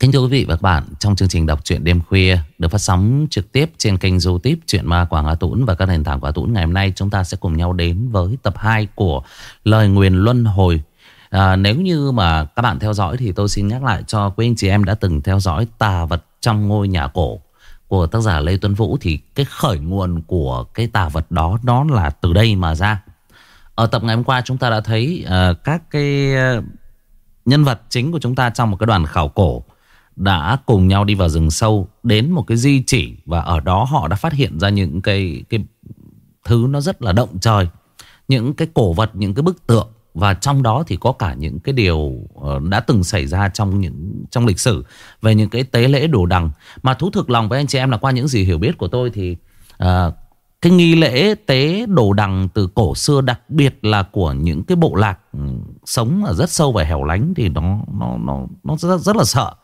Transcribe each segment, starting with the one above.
Kính thưa quý vị và các bạn, trong chương trình đọc truyện đêm khuya được phát sóng trực tiếp trên kênh youtube Truyện Ma Quảng Hà Tũng và các nền tảng Quảng Tũng ngày hôm nay chúng ta sẽ cùng nhau đến với tập 2 của Lời Nguyền Luân Hồi. À, nếu như mà các bạn theo dõi thì tôi xin nhắc lại cho quý anh chị em đã từng theo dõi Tà Vật trong ngôi nhà cổ của tác giả Lê Tuấn Vũ thì cái khởi nguồn của cái tà vật đó nó là từ đây mà ra. Ở tập ngày hôm qua chúng ta đã thấy uh, các cái uh, nhân vật chính của chúng ta trong một cái đoàn khảo cổ đã cùng nhau đi vào rừng sâu đến một cái di chỉ và ở đó họ đã phát hiện ra những cái cái thứ nó rất là động trời, những cái cổ vật, những cái bức tượng. Và trong đó thì có cả những cái điều ờ, đã từng xảy ra trong những trong lịch sử về những cái tế lễ đồ đằng. Mà thú thực lòng với anh chị em là qua những gì hiểu biết của tôi thì uh, cái nghi lễ tế đồ đằng từ cổ xưa đặc biệt là của những cái bộ lạc ừ, sống ở rất sâu và hẻo lánh thì nó nó nó nó rất, rất là sợ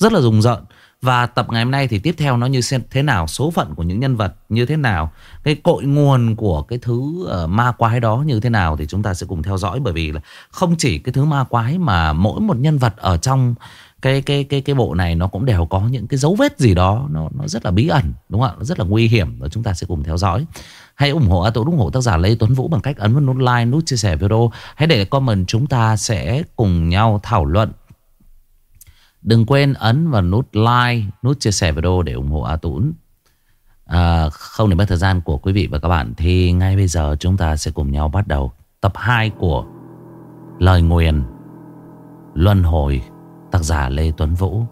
rất là rùng rợn. Và tập ngày hôm nay thì tiếp theo nó như thế nào, số phận của những nhân vật như thế nào, cái cội nguồn của cái thứ ờ, ma quái đó như thế nào thì chúng ta sẽ cùng theo dõi bởi vì là không chỉ cái thứ ma quái mà mỗi một nhân vật ở trong cái cái cái cái bộ này nó cũng đều có những cái dấu vết gì đó nó nó rất là bí ẩn đúng không ạ? Nó rất là nguy hiểm và chúng ta sẽ cùng theo dõi. Hãy ủng hộ A ủng hộ tác giả Lê Tuấn Vũ bằng cách ấn vào nút like, nút chia sẻ video. Hãy để comment chúng ta sẽ cùng nhau thảo luận Đừng quên ấn vào nút like, nút chia sẻ video để ủng hộ A Tũng. À, không để mất thời gian của quý vị và các bạn thì ngay bây giờ chúng ta sẽ cùng nhau bắt đầu tập 2 của Lời Nguyền Luân Hồi tác giả Lê Tuấn Vũ.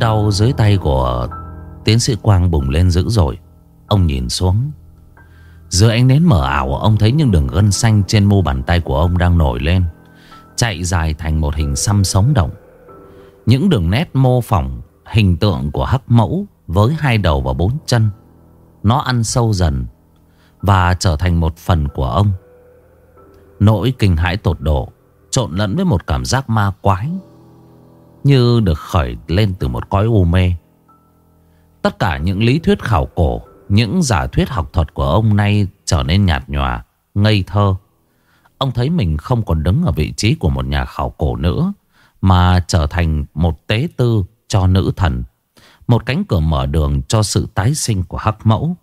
Đau dưới tay của tiến sĩ Quang bùng lên dữ dội. Ông nhìn xuống. Dưới ánh nến mở ảo, ông thấy những đường gân xanh trên mu bàn tay của ông đang nổi lên. Chạy dài thành một hình xăm sống động. Những đường nét mô phỏng hình tượng của hắc mẫu với hai đầu và bốn chân. Nó ăn sâu dần và trở thành một phần của ông. Nỗi kinh hãi tột độ trộn lẫn với một cảm giác ma quái như được khởi lên từ một cõi u mê. Tất cả những lý thuyết khảo cổ, những giả thuyết học thuật của ông nay trở nên nhạt nhòa, ngây thơ. Ông thấy mình không còn đứng ở vị trí của một nhà khảo cổ nữa, mà trở thành một tế tư cho nữ thần. Một cánh cửa mở đường cho sự tái sinh của hắc mẫu.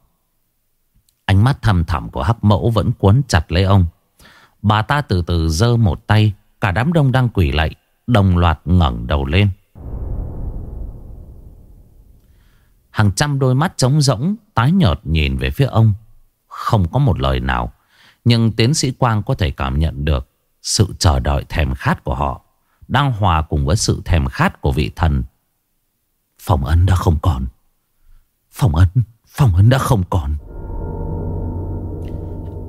Ánh mắt thầm thẳm của hắc mẫu vẫn cuốn chặt lấy ông. Bà ta từ từ giơ một tay, cả đám đông đang quỳ lạy Đồng loạt ngẩng đầu lên. Hàng trăm đôi mắt trống rỗng, Tái nhợt nhìn về phía ông. Không có một lời nào, Nhưng tiến sĩ Quang có thể cảm nhận được Sự chờ đợi thèm khát của họ, Đang hòa cùng với sự thèm khát của vị thần. Phòng ấn đã không còn. Phòng ấn Phòng ấn đã không còn.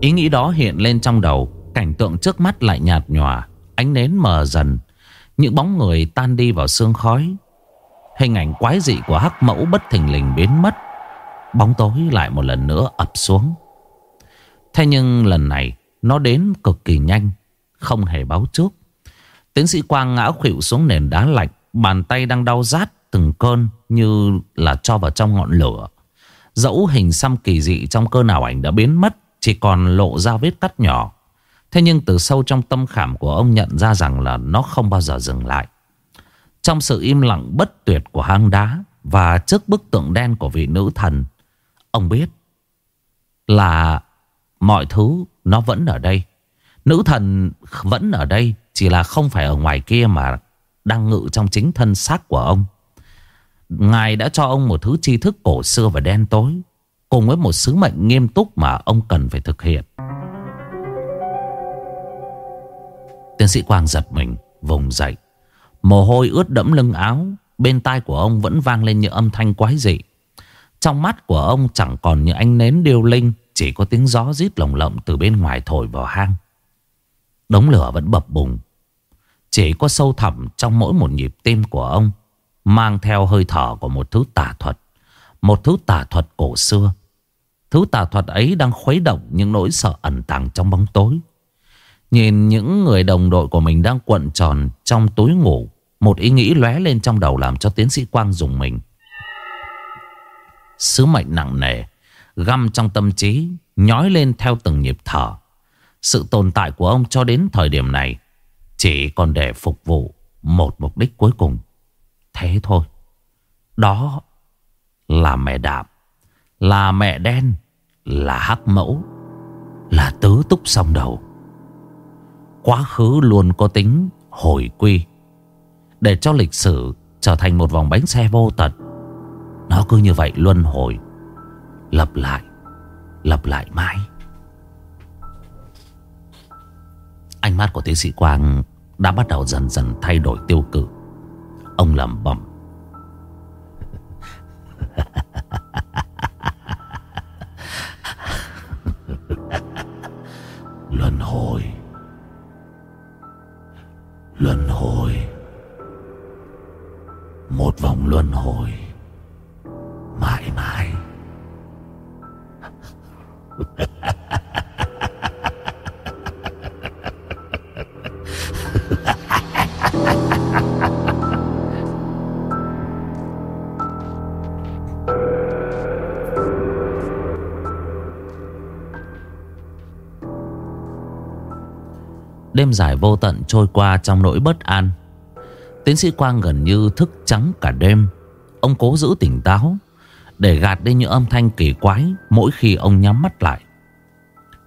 Ý nghĩ đó hiện lên trong đầu, Cảnh tượng trước mắt lại nhạt nhòa, Ánh nến mờ dần những bóng người tan đi vào sương khói. Hình ảnh quái dị của hắc mẫu bất thình lình biến mất. Bóng tối lại một lần nữa ập xuống. Thế nhưng lần này, Nó đến cực kỳ nhanh, Không hề báo trước. Tiến sĩ Quang ngã khuỵu xuống nền đá lạnh Bàn tay đang đau rát từng cơn Như là cho vào trong ngọn lửa. Dẫu hình xăm kỳ dị trong cơ nào ảnh đã biến mất, Chỉ còn lộ ra vết cắt nhỏ. Thế nhưng từ sâu trong tâm khảm của ông nhận ra rằng là nó không bao giờ dừng lại. Trong sự im lặng bất tuyệt của hang đá và trước bức tượng đen của vị nữ thần, ông biết là mọi thứ nó vẫn ở đây. Nữ thần vẫn ở đây, chỉ là không phải ở ngoài kia mà đang ngự trong chính thân xác của ông. Ngài đã cho ông một thứ tri thức cổ xưa và đen tối, cùng với một sứ mệnh nghiêm túc mà ông cần phải thực hiện. Tiến sĩ Quang giật mình, Vùng dậy. Mồ hôi ướt đẫm lưng áo, Bên tai của ông vẫn vang lên những âm thanh quái dị. Trong mắt của ông chẳng còn những ánh nến điêu linh, Chỉ có tiếng gió rít lồng lộng từ bên ngoài thổi vào hang. Đống lửa vẫn bập bùng. Chỉ có sâu thẳm trong mỗi một nhịp tim của ông, Mang theo hơi thở của một thứ tà thuật, Một thứ tà thuật cổ xưa. Thứ tà thuật ấy đang khuấy động những nỗi sợ ẩn tàng trong bóng tối. Nhìn những người đồng đội của mình đang cuộn tròn trong túi ngủ, Một ý nghĩ lóe lên trong đầu làm cho tiến sĩ Quang dùng mình. Sứ mệnh nặng nề, Găm trong tâm trí, Nhói lên theo từng nhịp thở. Sự tồn tại của ông cho đến thời điểm này Chỉ còn để phục vụ Một mục đích cuối cùng. Thế thôi. Đó là mẹ đạm, Là mẹ đen, Là hắc mẫu, Là tứ túc song đầu. Quá khứ luôn có tính hồi quy, Để cho lịch sử trở thành một vòng bánh xe vô tận. Nó cứ như vậy luân hồi, Lặp lại Lặp lại mãi. Ánh mắt của tiến sĩ Quang Đã bắt đầu dần dần thay đổi tiêu cự. Ông lẩm bẩm. Luân hồi. Luân hồi. Một vòng luân hồi. Mãi mãi. Đêm dài vô tận trôi qua trong nỗi bất an. Tiến sĩ Quang gần như thức trắng cả đêm. Ông cố giữ tỉnh táo, Để gạt đi những âm thanh kỳ quái Mỗi khi ông nhắm mắt lại.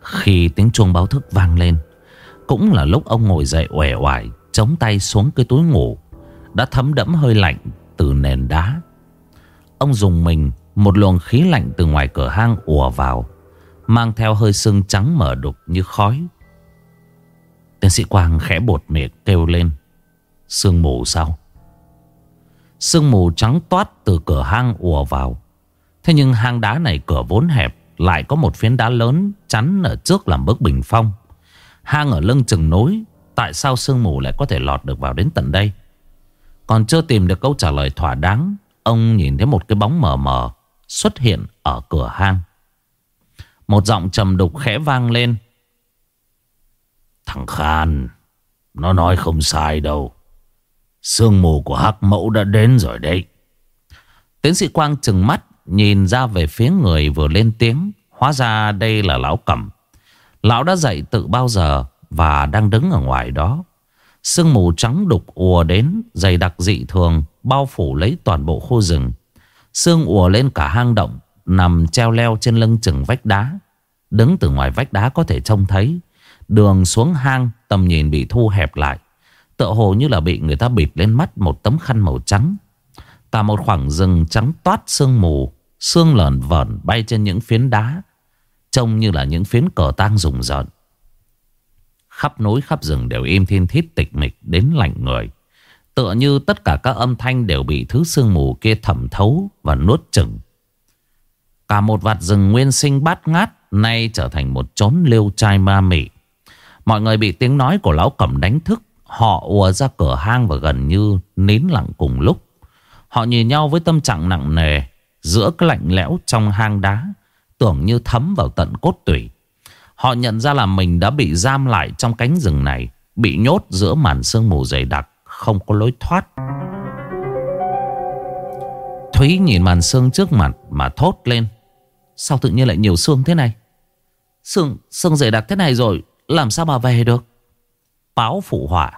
Khi tiếng chuông báo thức vang lên, Cũng là lúc ông ngồi dậy uể oải, Chống tay xuống cái túi ngủ, Đã thấm đẫm hơi lạnh từ nền đá. Ông dùng mình Một luồng khí lạnh từ ngoài cửa hang ùa vào, Mang theo hơi sương trắng mở đục như khói. Tiến sĩ Quang khẽ bột miệng kêu lên. Sương mù sao? Sương mù trắng toát từ cửa hang ùa vào. Thế nhưng hang đá này cửa vốn hẹp, Lại có một phiến đá lớn chắn ở trước làm bức bình phong. Hang ở lưng chừng nối Tại sao sương mù lại có thể lọt được vào đến tận đây? Còn chưa tìm được câu trả lời thỏa đáng, Ông nhìn thấy một cái bóng mờ mờ Xuất hiện ở cửa hang. Một giọng trầm đục khẽ vang lên. Thằng Khan Nó nói không sai đâu. Sương mù của hắc mẫu đã đến rồi đấy. Tiến sĩ Quang chừng mắt, Nhìn ra về phía người vừa lên tiếng. Hóa ra đây là lão cẩm. Lão đã dậy tự bao giờ Và đang đứng ở ngoài đó. Sương mù trắng đục ùa đến, Dày đặc dị thường, Bao phủ lấy toàn bộ khu rừng. Sương ùa lên cả hang động, Nằm treo leo trên lưng chừng vách đá. Đứng từ ngoài vách đá có thể trông thấy Đường xuống hang, tầm nhìn bị thu hẹp lại. Tựa hồ như là bị người ta bịt lên mắt một tấm khăn màu trắng. Cả một khoảng rừng trắng toát sương mù, Sương lợn vẩn bay trên những phiến đá, Trông như là những phiến cờ tang rùng rợn. Khắp núi, khắp rừng đều im thiên thiết tịch mịch đến lạnh người. Tựa như tất cả các âm thanh đều bị thứ sương mù kia thẩm thấu và nuốt chừng Cả một vạt rừng nguyên sinh bát ngát, Nay trở thành một chốn liêu trai ma mị. Mọi người bị tiếng nói của lão cẩm đánh thức. Họ ùa ra cửa hang và gần như nín lặng cùng lúc. Họ nhìn nhau với tâm trạng nặng nề Giữa cái lạnh lẽo trong hang đá Tưởng như thấm vào tận cốt tủy. Họ nhận ra là mình đã bị giam lại trong cánh rừng này Bị nhốt giữa màn sương mù dày đặc Không có lối thoát. Thúy nhìn màn sương trước mặt mà thốt lên. Sao tự nhiên lại nhiều sương thế này? Sương, sương dày đặc thế này rồi làm sao mà về được? Báo phụ họa.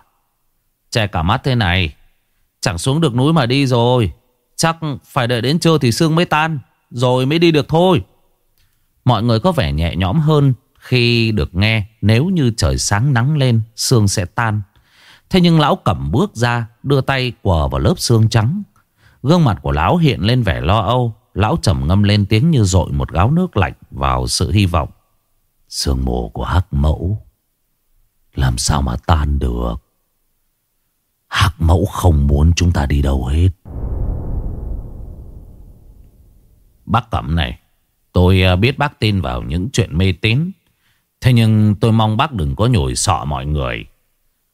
Che cả mắt thế này. Chẳng xuống được núi mà đi rồi. Chắc phải đợi đến trưa thì sương mới tan, Rồi mới đi được thôi. Mọi người có vẻ nhẹ nhõm hơn Khi được nghe Nếu như trời sáng nắng lên, Sương sẽ tan. Thế nhưng lão cẩm bước ra, Đưa tay quờ vào lớp sương trắng. Gương mặt của lão hiện lên vẻ lo âu. Lão trầm ngâm lên tiếng như dội một gáo nước lạnh Vào sự hy vọng. Sương mù của hắc mẫu. Làm sao mà tan được? Hắc mẫu không muốn chúng ta đi đâu hết. Bác Cẩm này, Tôi à, biết bác tin vào những chuyện mê tín. Thế nhưng tôi mong bác đừng có nhồi sọ mọi người.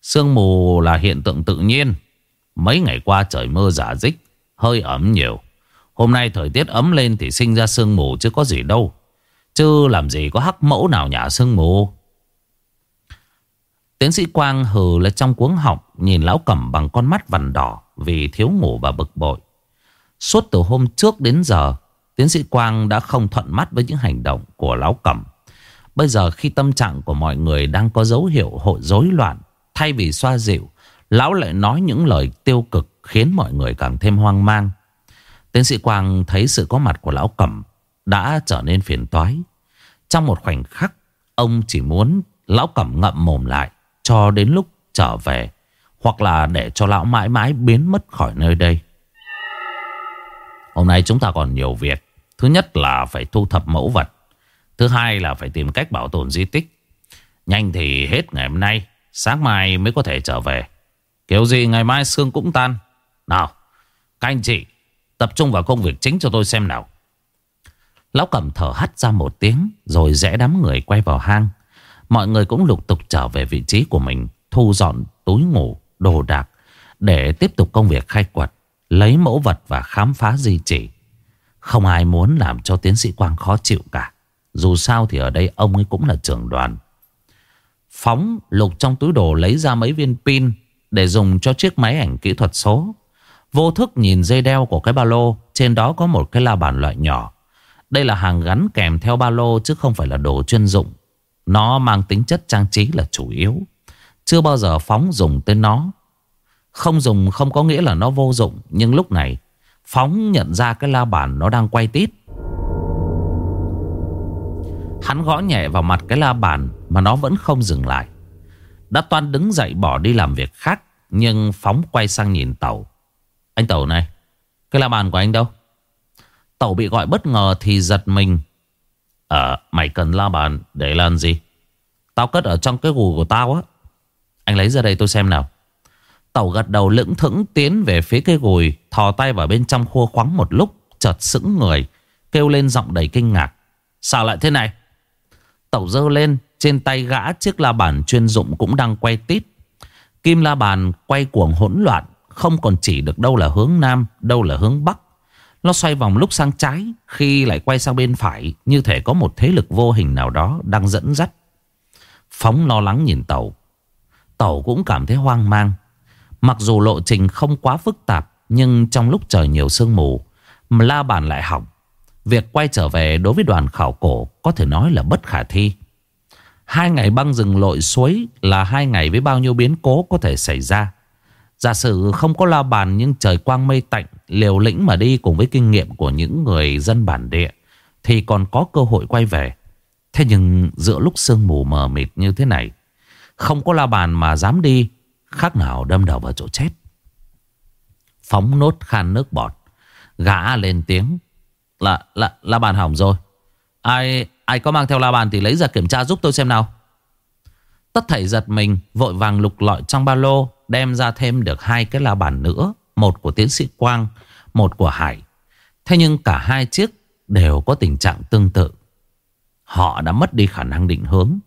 Sương mù là hiện tượng tự nhiên. Mấy ngày qua trời mưa giả dích, Hơi ẩm nhiều. Hôm nay thời tiết ấm lên thì sinh ra sương mù chứ có gì đâu. Chứ làm gì có hắc mẫu nào nhả sương mù. Tiến sĩ Quang hừ lên trong cuống họng nhìn lão cẩm bằng con mắt vằn đỏ vì thiếu ngủ và bực bội. Suốt từ hôm trước đến giờ, tiến sĩ Quang đã không thuận mắt với những hành động của lão cẩm. Bây giờ khi tâm trạng của mọi người đang có dấu hiệu hội rối loạn, thay vì xoa dịu, lão lại nói những lời tiêu cực khiến mọi người càng thêm hoang mang. Tiến sĩ Quang thấy sự có mặt của lão cẩm đã trở nên phiền toái. Trong một khoảnh khắc, ông chỉ muốn lão cẩm ngậm mồm lại cho đến lúc trở về hoặc là để cho lão mãi mãi biến mất khỏi nơi đây. Hôm nay chúng ta còn nhiều việc. Thứ nhất là phải thu thập mẫu vật. Thứ hai là phải tìm cách bảo tồn di tích. Nhanh thì hết ngày hôm nay, sáng mai mới có thể trở về. Kiểu gì ngày mai xương cũng tan. Nào, các anh chị, tập trung vào công việc chính cho tôi xem nào. Lão cầm thở hắt ra một tiếng rồi rẽ đám người quay vào hang. Mọi người cũng lục tục trở về vị trí của mình, thu dọn túi ngủ, đồ đạc để tiếp tục công việc khai quật, lấy mẫu vật và khám phá di chỉ. Không ai muốn làm cho tiến sĩ Quang khó chịu cả. Dù sao thì ở đây ông ấy cũng là trưởng đoàn. Phóng lục trong túi đồ lấy ra mấy viên pin để dùng cho chiếc máy ảnh kỹ thuật số. Vô thức nhìn dây đeo của cái ba lô, trên đó có một cái la bàn loại nhỏ. Đây là hàng gắn kèm theo ba lô chứ không phải là đồ chuyên dụng. Nó mang tính chất trang trí là chủ yếu. Chưa bao giờ Phóng dùng tới nó. Không dùng không có nghĩa là nó vô dụng. Nhưng lúc này Phóng nhận ra cái la bàn nó đang quay tít. Hắn gõ nhẹ vào mặt cái la bàn mà nó vẫn không dừng lại. Đã toan đứng dậy bỏ đi làm việc khác. Nhưng Phóng quay sang nhìn Tàu. Anh Tàu này, cái la bàn của anh đâu? Tàu bị gọi bất ngờ thì giật mình. Ờ, mày cần la bàn để làm gì? Tao cất ở trong cái gù của tao á. Anh lấy ra đây tôi xem nào. Tàu gật đầu lững thững tiến về phía cây gùi, thò tay vào bên trong khua khoáng một lúc, chợt sững người, kêu lên giọng đầy kinh ngạc. Sao lại thế này? Tàu dơ lên, trên tay gã chiếc la bàn chuyên dụng cũng đang quay tít. Kim la bàn quay cuồng hỗn loạn, không còn chỉ được đâu là hướng Nam, đâu là hướng Bắc. Nó xoay vòng lúc sang trái, khi lại quay sang bên phải, như thể có một thế lực vô hình nào đó đang dẫn dắt. Phóng lo lắng nhìn tàu. Tàu cũng cảm thấy hoang mang. Mặc dù lộ trình không quá phức tạp, nhưng trong lúc trời nhiều sương mù, mà la bàn lại hỏng. Việc quay trở về đối với đoàn khảo cổ có thể nói là bất khả thi. Hai ngày băng rừng lội suối là hai ngày với bao nhiêu biến cố có thể xảy ra. Giả sử không có la bàn nhưng trời quang mây tạnh, liều lĩnh mà đi cùng với kinh nghiệm của những người dân bản địa thì còn có cơ hội quay về. Thế nhưng giữa lúc sương mù mờ mịt như thế này, không có la bàn mà dám đi, khác nào đâm đầu vào chỗ chết. Phóng nốt khan nước bọt, gã lên tiếng. Là, là, la bàn hỏng rồi. Ai ai có mang theo la bàn thì lấy ra kiểm tra giúp tôi xem nào. Tất thảy giật mình, vội vàng lục lọi trong ba lô, đem ra thêm được hai cái la bàn nữa. Một của tiến sĩ Quang, một của Hải. Thế nhưng cả hai chiếc đều có tình trạng tương tự. Họ đã mất đi khả năng định hướng.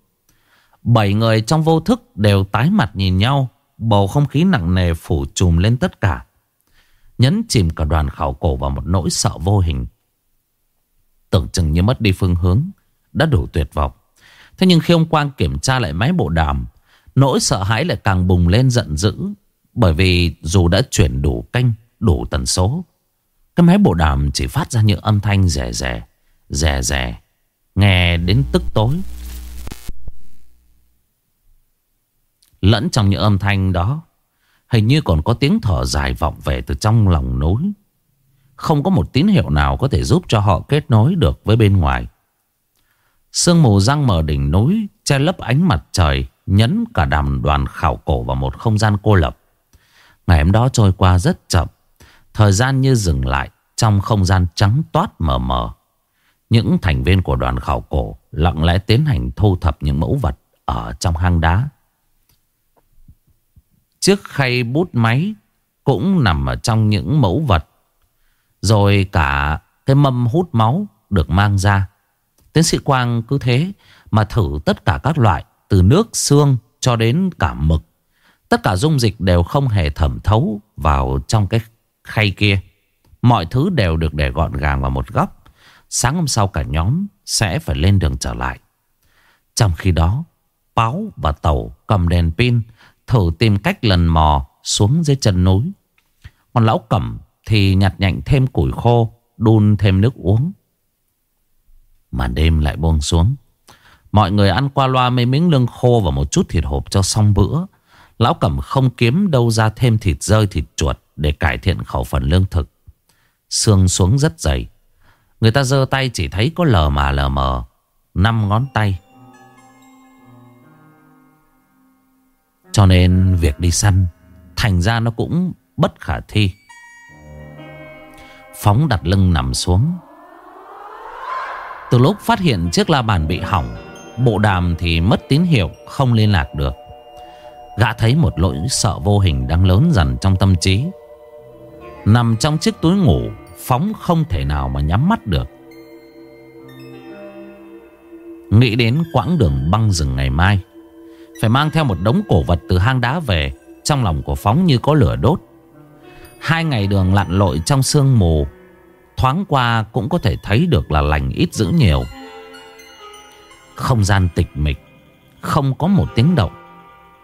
Bảy người trong vô thức đều tái mặt nhìn nhau. Bầu không khí nặng nề phủ trùm lên tất cả. Nhấn chìm cả đoàn khảo cổ vào một nỗi sợ vô hình. Tưởng chừng như mất đi phương hướng. Đã đủ tuyệt vọng. Thế nhưng khi ông Quang kiểm tra lại máy bộ đàm. Nỗi sợ hãi lại càng bùng lên giận dữ. Bởi vì dù đã chuyển đủ kênh đủ tần số. Cái máy bộ đàm chỉ phát ra những âm thanh rè rè, rè rè Nghe đến tức tối. Lẫn trong những âm thanh đó Hình như còn có tiếng thở dài vọng về từ trong lòng núi. Không có một tín hiệu nào có thể giúp cho họ kết nối được với bên ngoài. Sương mù răng mờ đỉnh núi Che lấp ánh mặt trời Nhấn cả đàm đoàn khảo cổ vào một không gian cô lập. Ngày hôm đó trôi qua rất chậm Thời gian như dừng lại Trong không gian trắng toát mờ mờ những thành viên của đoàn khảo cổ lặng lẽ tiến hành thu thập những mẫu vật ở trong hang đá. Chiếc khay bút máy cũng nằm ở trong những mẫu vật. Rồi cả cái mâm hút máu được mang ra. Tiến sĩ Quang cứ thế mà thử tất cả các loại từ nước, xương cho đến cả mực. Tất cả dung dịch đều không hề thẩm thấu vào trong cái khay kia. Mọi thứ đều được để gọn gàng vào một góc. Sáng hôm sau cả nhóm Sẽ phải lên đường trở lại. Trong khi đó, Báo và Tàu cầm đèn pin Thử tìm cách lần mò xuống dưới chân núi. Còn lão cẩm thì nhặt nhạnh thêm củi khô, Đun thêm nước uống. Màn đêm lại buông xuống. Mọi người ăn qua loa mấy miếng lương khô Và một chút thịt hộp cho xong bữa. Lão Cẩm không kiếm đâu ra thêm thịt rơi thịt chuột Để cải thiện khẩu phần lương thực. Xương xuống rất dày. Người ta giơ tay chỉ thấy có lờ mà lờ mờ. Năm ngón tay. Cho nên việc đi săn, Thành ra nó cũng bất khả thi. Phóng đặt lưng nằm xuống. Từ lúc phát hiện chiếc la bàn bị hỏng, Bộ đàm thì mất tín hiệu, Không liên lạc được. Gã thấy một lỗi sợ vô hình đang lớn dần trong tâm trí. Nằm trong chiếc túi ngủ, Phóng không thể nào mà nhắm mắt được. Nghĩ đến quãng đường băng rừng ngày mai, Phải mang theo một đống cổ vật từ hang đá về, Trong lòng của Phóng như có lửa đốt. Hai ngày đường lặn lội trong sương mù, Thoáng qua cũng có thể thấy được là lành ít dữ nhiều. Không gian tịch mịch, Không có một tiếng động.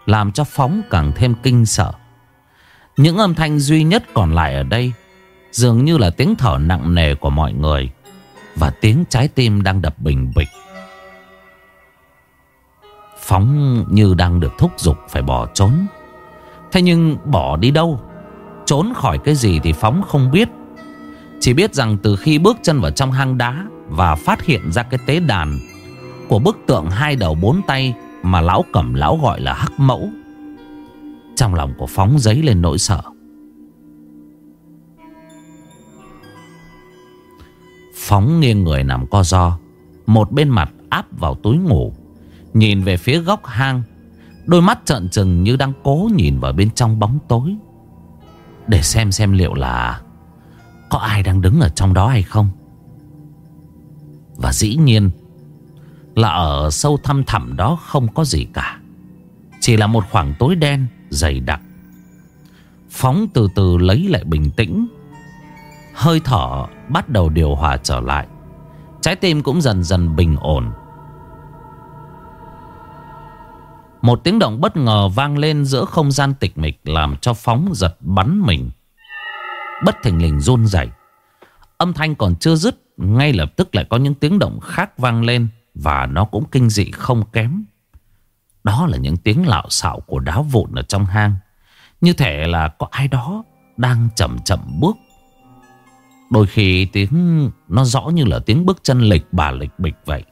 Làm cho Phóng càng thêm kinh sợ. Những âm thanh duy nhất còn lại ở đây Dường như là tiếng thở nặng nề của mọi người Và tiếng trái tim đang đập bình bịch. Phóng như đang được thúc giục phải bỏ trốn. Thế nhưng bỏ đi đâu? Trốn khỏi cái gì thì Phóng không biết. Chỉ biết rằng từ khi bước chân vào trong hang đá Và phát hiện ra cái tế đàn Của bức tượng hai đầu bốn tay mà lão cẩm lão gọi là hắc mẫu. Trong lòng của Phóng giấy lên nỗi sợ. Phóng nghiêng người nằm co do, Một bên mặt áp vào túi ngủ, Nhìn về phía góc hang, Đôi mắt trợn trừng như đang cố nhìn vào bên trong bóng tối. Để xem xem liệu là Có ai đang đứng ở trong đó hay không. Và dĩ nhiên là ở sâu thăm thẳm đó không có gì cả. Chỉ là một khoảng tối đen, dày đặc. Phóng từ từ lấy lại bình tĩnh. Hơi thở bắt đầu điều hòa trở lại. Trái tim cũng dần dần bình ổn. Một tiếng động bất ngờ vang lên giữa không gian tịch mịch Làm cho phóng giật bắn mình. Bất thình lình run rẩy. Âm thanh còn chưa dứt, Ngay lập tức lại có những tiếng động khác vang lên. Và nó cũng kinh dị không kém Đó là những tiếng lạo xạo của đá vụn ở trong hang Như thể là có ai đó đang chậm chậm bước Đôi khi tiếng, nó rõ như là tiếng bước chân lịch bà lịch bịch vậy.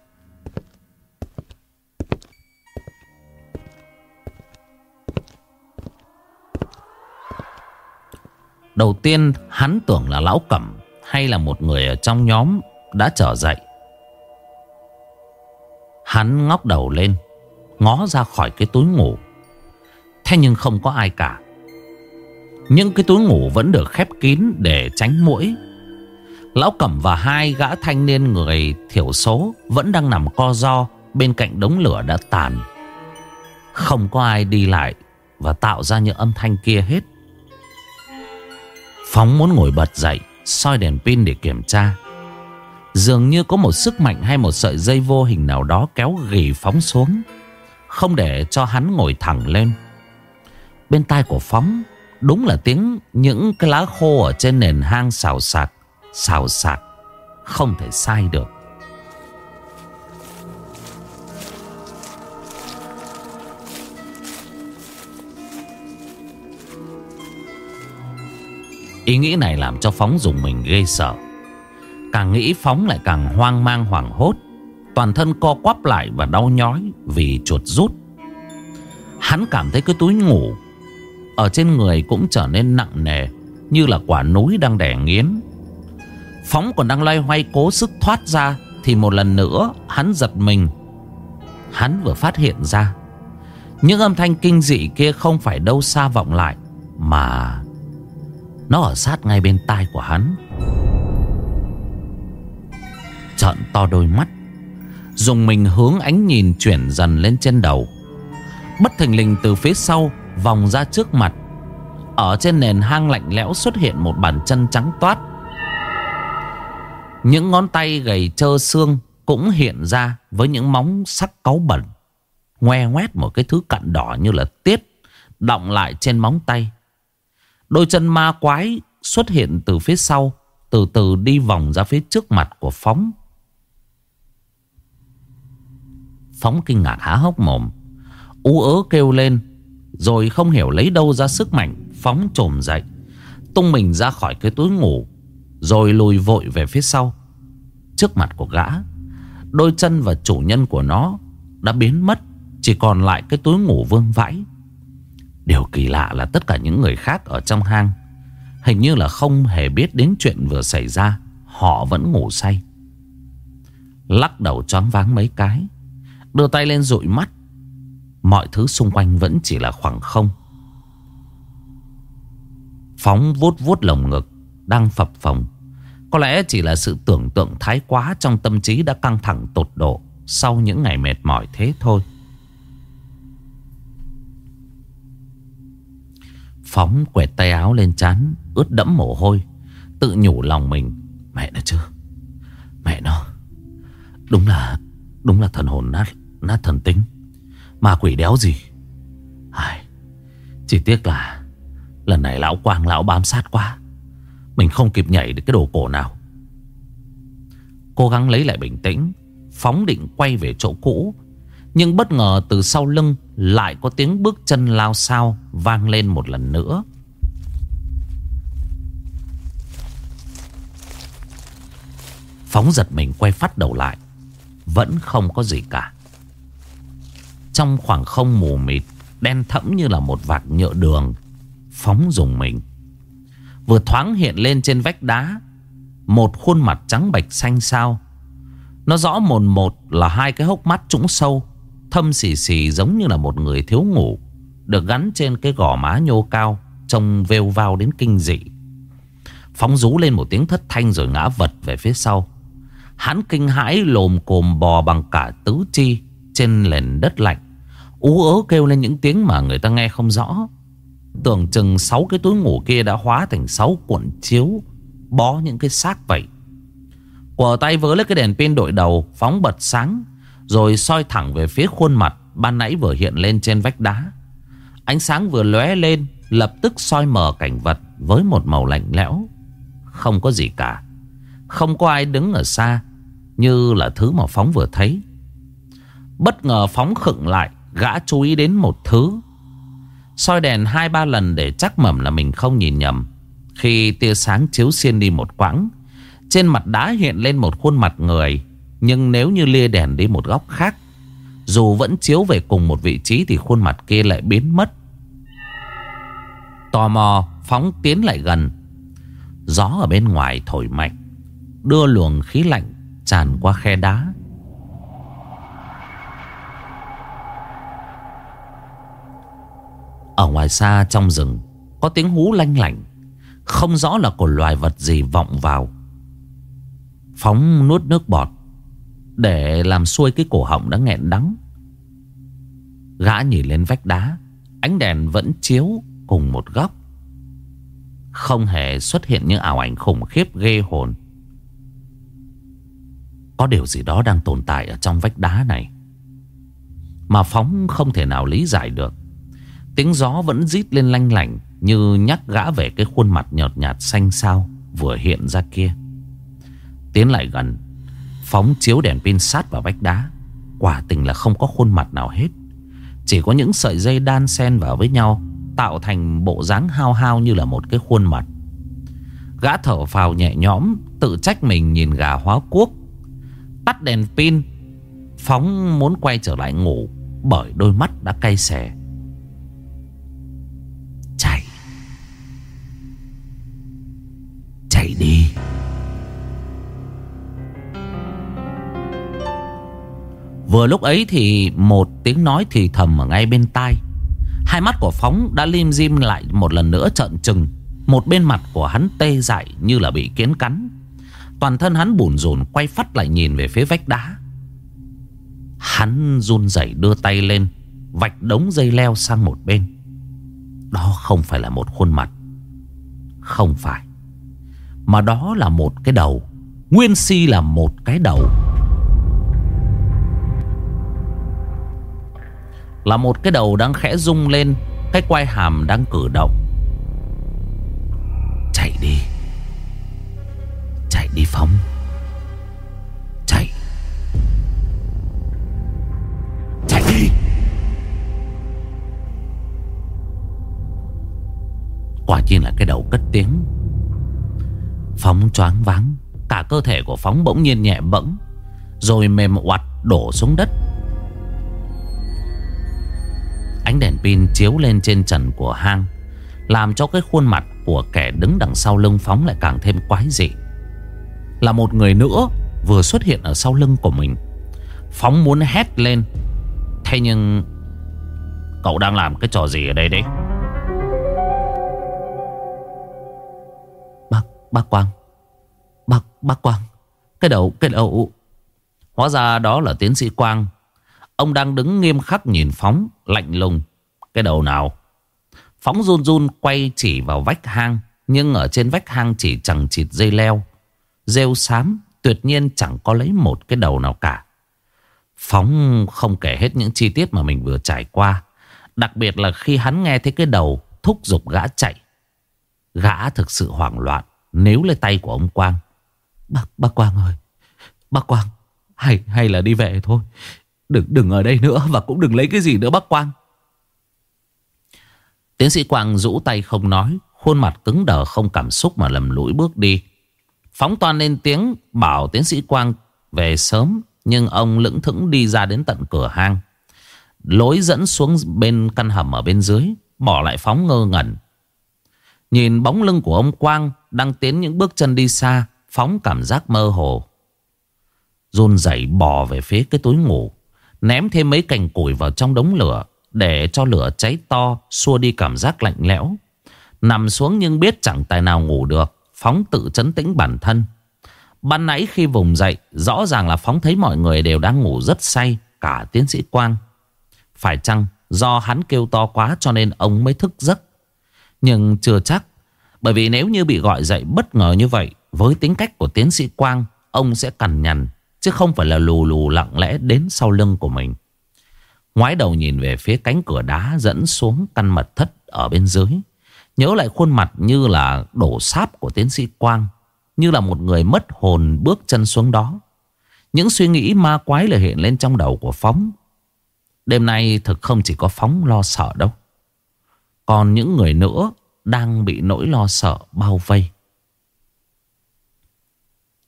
Đầu tiên, hắn tưởng là lão cẩm hay là một người ở trong nhóm đã trở dậy. Hắn ngóc đầu lên, ngó ra khỏi cái túi ngủ. Thế nhưng không có ai cả. Những cái túi ngủ vẫn được khép kín để tránh mũi Lão Cẩm và hai gã thanh niên người thiểu số vẫn đang nằm co do bên cạnh đống lửa đã tàn. Không có ai đi lại và tạo ra những âm thanh kia hết. Phóng muốn ngồi bật dậy, soi đèn pin để kiểm tra. Dường như có một sức mạnh hay một sợi dây vô hình nào đó kéo gỉ Phóng xuống. Không để cho hắn ngồi thẳng lên. Bên tai của Phóng, đúng là tiếng những cái lá khô ở trên nền hang xào xạc xào xạc, Không thể sai được Ý nghĩ này làm cho Phóng dùng mình ghê sợ Càng nghĩ Phóng lại càng hoang mang hoảng hốt. Toàn thân co quắp lại và đau nhói Vì chuột rút. Hắn cảm thấy cái túi ngủ Ở trên người cũng trở nên nặng nề, Như là quả núi đang đẻ nghiến. Phóng còn đang loay hoay cố sức thoát ra, Thì một lần nữa hắn giật mình. Hắn vừa phát hiện ra, Những âm thanh kinh dị kia không phải đâu xa vọng lại, Mà Nó ở sát ngay bên tai của hắn. Trợn to đôi mắt Dùng mình hướng ánh nhìn chuyển dần lên trên đầu Bất thình lình từ phía sau Vòng ra trước mặt Ở trên nền hang lạnh lẽo xuất hiện một bàn chân trắng toát Những ngón tay gầy trơ xương cũng hiện ra với những móng sắc cáu bẩn. Ngoe ngoét một cái thứ cặn đỏ như là tiết động lại trên móng tay. Đôi chân ma quái xuất hiện từ phía sau, từ từ đi vòng ra phía trước mặt của Phóng. Phóng kinh ngạc há hốc mồm, ú ớ kêu lên, rồi không hiểu lấy đâu ra sức mạnh, Phóng trồm dậy, tung mình ra khỏi cái túi ngủ, rồi lùi vội về phía sau. Trước mặt của gã, đôi chân và chủ nhân của nó đã biến mất, chỉ còn lại cái túi ngủ vương vãi. Điều kỳ lạ là tất cả những người khác ở trong hang Hình như là không hề biết đến chuyện vừa xảy ra Họ vẫn ngủ say Lắc đầu choáng váng mấy cái Đưa tay lên dụi mắt. Mọi thứ xung quanh vẫn chỉ là khoảng không. Phóng vuốt vuốt lồng ngực, Đang phập phồng. Có lẽ chỉ là sự tưởng tượng thái quá Trong tâm trí đã căng thẳng tột độ Sau những ngày mệt mỏi thế thôi. Phóng quẹt tay áo lên chán Ướt đẫm mồ hôi, Tự nhủ lòng mình, Mẹ nó chứ, Mẹ nó, Đúng là Đúng là thần hồn nát. Nát thần tính. Ma quỷ đéo gì? Ai, Chỉ tiếc là Lần này lão quang lão bám sát quá. Mình không kịp nhảy được cái đồ cổ nào. Cố gắng lấy lại bình tĩnh Phóng định quay về chỗ cũ. Nhưng bất ngờ từ sau lưng Lại có tiếng bước chân lao sao Vang lên một lần nữa. Phóng giật mình quay phát đầu lại. Vẫn không có gì cả. Trong khoảng không mù mịt, Đen thẫm như là một vạc nhựa đường, Phóng dùng mình. Vừa thoáng hiện lên trên vách đá, Một khuôn mặt trắng bạch xanh sao. Nó rõ mồn một là hai cái hốc mắt trũng sâu, Thâm xì xì giống như là một người thiếu ngủ, Được gắn trên cái gò má nhô cao, Trông vêu vao đến kinh dị. Phóng rú lên một tiếng thất thanh rồi ngã vật về phía sau. Hắn kinh hãi lồm cồm bò bằng cả tứ chi Trên nền đất lạnh. Ú ớ kêu lên những tiếng mà người ta nghe không rõ. Tưởng chừng sáu cái túi ngủ kia đã hóa thành sáu cuộn chiếu, Bó những cái xác vậy. Quờ tay vớ lấy cái đèn pin đội đầu, Phóng bật sáng, Rồi soi thẳng về phía khuôn mặt Ban nãy vừa hiện lên trên vách đá. Ánh sáng vừa lóe lên, Lập tức soi mờ cảnh vật Với một màu lạnh lẽo. Không có gì cả. Không có ai đứng ở xa, Như là thứ mà Phóng vừa thấy. Bất ngờ Phóng khựng lại Gã chú ý đến một thứ. Soi đèn hai ba lần để chắc mẩm là mình không nhìn nhầm. Khi tia sáng chiếu xiên đi một quãng, Trên mặt đá hiện lên một khuôn mặt người, Nhưng nếu như lia đèn đi một góc khác, Dù vẫn chiếu về cùng một vị trí Thì khuôn mặt kia lại biến mất. Tò mò, phóng tiến lại gần. Gió ở bên ngoài thổi mạnh, Đưa luồng khí lạnh tràn qua khe đá. Ở ngoài xa trong rừng, Có tiếng hú lanh lảnh. Không rõ là của loài vật gì vọng vào. Phóng nuốt nước bọt, Để làm xuôi cái cổ họng đã nghẹn đắng. Gã nhìn lên vách đá, Ánh đèn vẫn chiếu cùng một góc. Không hề xuất hiện những ảo ảnh khủng khiếp ghê hồn. Có điều gì đó đang tồn tại ở trong vách đá này, Mà Phóng không thể nào lý giải được. Tiếng gió vẫn rít lên lanh lảnh Như nhắc gã về cái khuôn mặt nhợt nhạt xanh sao Vừa hiện ra kia. Tiến lại gần, Phóng chiếu đèn pin sát vào vách đá. Quả tình là không có khuôn mặt nào hết. Chỉ có những sợi dây đan xen vào với nhau, Tạo thành bộ dáng hao hao như là một cái khuôn mặt. Gã thở phào nhẹ nhõm, Tự trách mình nhìn gà hóa quốc Tắt đèn pin, Phóng muốn quay trở lại ngủ, Bởi đôi mắt đã cay xè. Chạy đi. Vừa lúc ấy thì một tiếng nói thì thầm ở ngay bên tai. Hai mắt của Phóng đã lim dim lại một lần nữa trợn trừng. Một bên mặt của hắn tê dại như là bị kiến cắn. Toàn thân hắn bùn rùn quay phát lại nhìn về phía vách đá. Hắn run rẩy đưa tay lên, Vạch đống dây leo sang một bên. Đó không phải là một khuôn mặt. Không phải mà đó là một cái đầu. Nguyên si là một cái đầu. Là một cái đầu đang khẽ rung lên, Cái quai hàm đang cử động. Chạy đi. Chạy đi phóng Chạy. Chạy đi. Quả nhiên là cái đầu cất tiếng. Phóng choáng váng, Cả cơ thể của Phóng bỗng nhiên nhẹ bẫng, Rồi mềm oặt đổ xuống đất. Ánh đèn pin chiếu lên trên trần của hang, Làm cho cái khuôn mặt của kẻ đứng đằng sau lưng Phóng lại càng thêm quái dị. Là một người nữa vừa xuất hiện ở sau lưng của mình. Phóng muốn hét lên, Thế nhưng, Cậu đang làm cái trò gì ở đây đấy? Bác, Quang. Bác, bác Quang Cái đầu, cái đầu. Hóa ra đó là tiến sĩ Quang. Ông đang đứng nghiêm khắc nhìn Phóng Lạnh lùng. Cái đầu nào? Phóng run run quay chỉ vào vách hang Nhưng ở trên vách hang chỉ chẳng chịt dây leo. Rêu xám Tuyệt nhiên chẳng có lấy một cái đầu nào cả. Phóng không kể hết những chi tiết mà mình vừa trải qua. Đặc biệt là khi hắn nghe thấy cái đầu Thúc giục gã chạy. Gã thực sự hoảng loạn. Nếu lên tay của ông Quang. Bác, bác Quang ơi. Bác Quang. Hay, hay là đi về thôi. Đừng đừng ở đây nữa Và cũng đừng lấy cái gì nữa bác Quang. Tiến sĩ Quang rũ tay không nói Khuôn mặt cứng đờ không cảm xúc Mà lầm lũi bước đi. Phóng toàn lên tiếng bảo tiến sĩ Quang về sớm Nhưng ông lững thững đi ra đến tận cửa hang. Lối dẫn xuống bên căn hầm ở bên dưới Bỏ lại Phóng ngơ ngẩn. Nhìn bóng lưng của ông Quang đang tiến những bước chân đi xa, Phóng cảm giác mơ hồ. Run rẩy bò về phía cái túi ngủ, Ném thêm mấy cành củi vào trong đống lửa Để cho lửa cháy to, Xua đi cảm giác lạnh lẽo. Nằm xuống nhưng biết chẳng tài nào ngủ được, Phóng tự chấn tĩnh bản thân. Ban nãy khi vùng dậy, Rõ ràng là Phóng thấy mọi người đều đang ngủ rất say, Cả tiến sĩ Quang. Phải chăng do hắn kêu to quá Cho nên ông mới thức giấc? Nhưng chưa chắc bởi vì nếu như bị gọi dậy bất ngờ như vậy, Với tính cách của tiến sĩ Quang, Ông sẽ cằn nhằn, Chứ không phải là lù lù lặng lẽ đến sau lưng của mình. Ngoái đầu nhìn về phía cánh cửa đá Dẫn xuống căn mật thất ở bên dưới, Nhớ lại khuôn mặt như là đổ sáp của tiến sĩ Quang, Như là một người mất hồn bước chân xuống đó. Những suy nghĩ ma quái lại hiện lên trong đầu của Phóng. Đêm nay thực không chỉ có Phóng lo sợ đâu. Còn những người nữa đang bị nỗi lo sợ bao vây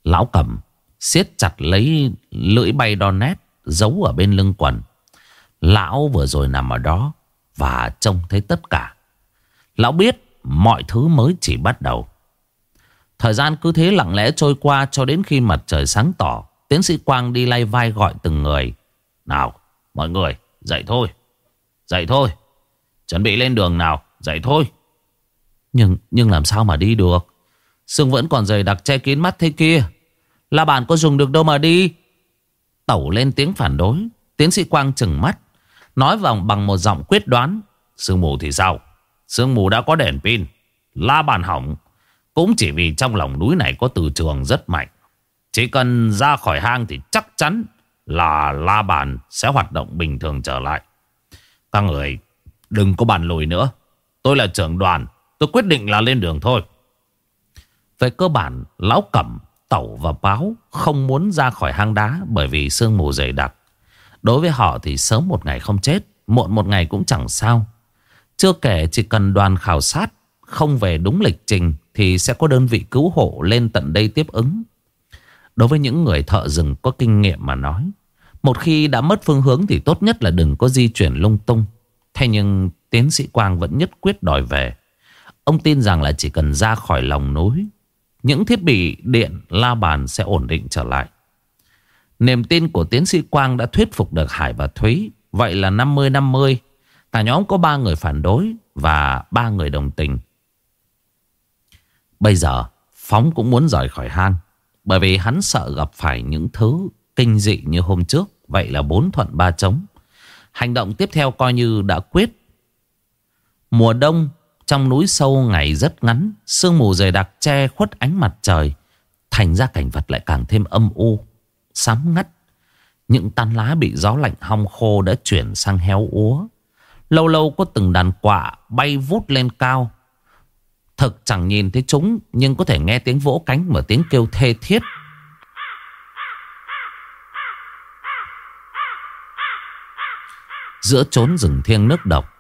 Lão cầm siết chặt lấy lưỡi bay đo nét giấu ở bên lưng quần. Lão vừa rồi nằm ở đó và trông thấy tất cả. Lão biết mọi thứ mới chỉ bắt đầu. Thời gian cứ thế lặng lẽ trôi qua cho đến khi mặt trời sáng tỏ. Tiến sĩ Quang đi lay vai gọi từng người. Nào, mọi người, dậy thôi. Dậy thôi. Chuẩn bị lên đường nào, dậy thôi. Nhưng nhưng làm sao mà đi được? Sương vẫn còn dày đặc che kín mắt thế kia. Là bạn có dùng được đâu mà đi. Tẩu lên tiếng phản đối. Tiến sĩ Quang chừng mắt. Nói vòng bằng một giọng quyết đoán. Sương mù thì sao? Sương mù đã có đèn pin. La bàn hỏng. Cũng chỉ vì trong lòng núi này có từ trường rất mạnh. Chỉ cần ra khỏi hang thì chắc chắn là la bàn sẽ hoạt động bình thường trở lại. Các người, đừng có bàn lùi nữa. Tôi là trưởng đoàn. Tôi quyết định là lên đường thôi. Về cơ bản, Lão Cẩm, Tẩu và Báo không muốn ra khỏi hang đá bởi vì sương mù dày đặc. Đối với họ thì sớm một ngày không chết, muộn một ngày cũng chẳng sao. Chưa kể chỉ cần đoàn khảo sát không về đúng lịch trình thì sẽ có đơn vị cứu hộ lên tận đây tiếp ứng. Đối với những người thợ rừng có kinh nghiệm mà nói, một khi đã mất phương hướng thì tốt nhất là đừng có di chuyển lung tung. Thế nhưng tiến sĩ Quang vẫn nhất quyết đòi về. Ông tin rằng là chỉ cần ra khỏi lòng núi, những thiết bị điện la bàn sẽ ổn định trở lại. Niềm tin của tiến sĩ Quang đã thuyết phục được Hải và Thúy. Vậy là 50-50. Cả nhóm có 3 người phản đối và 3 người đồng tình. Bây giờ, Phóng cũng muốn rời khỏi hang. Bởi vì hắn sợ gặp phải những thứ kinh dị như hôm trước. Vậy là bốn thuận ba chống. Hành động tiếp theo coi như đã quyết. Mùa đông trong núi sâu ngày rất ngắn, sương mù dày đặc che khuất ánh mặt trời. Thành ra cảnh vật lại càng thêm âm u Sám ngắt. Những tán lá bị gió lạnh hong khô đã chuyển sang héo úa. Lâu lâu có từng đàn quạ bay vút lên cao. Thực chẳng nhìn thấy chúng Nhưng có thể nghe tiếng vỗ cánh và tiếng kêu thê thiết. Giữa chốn rừng thiêng nước độc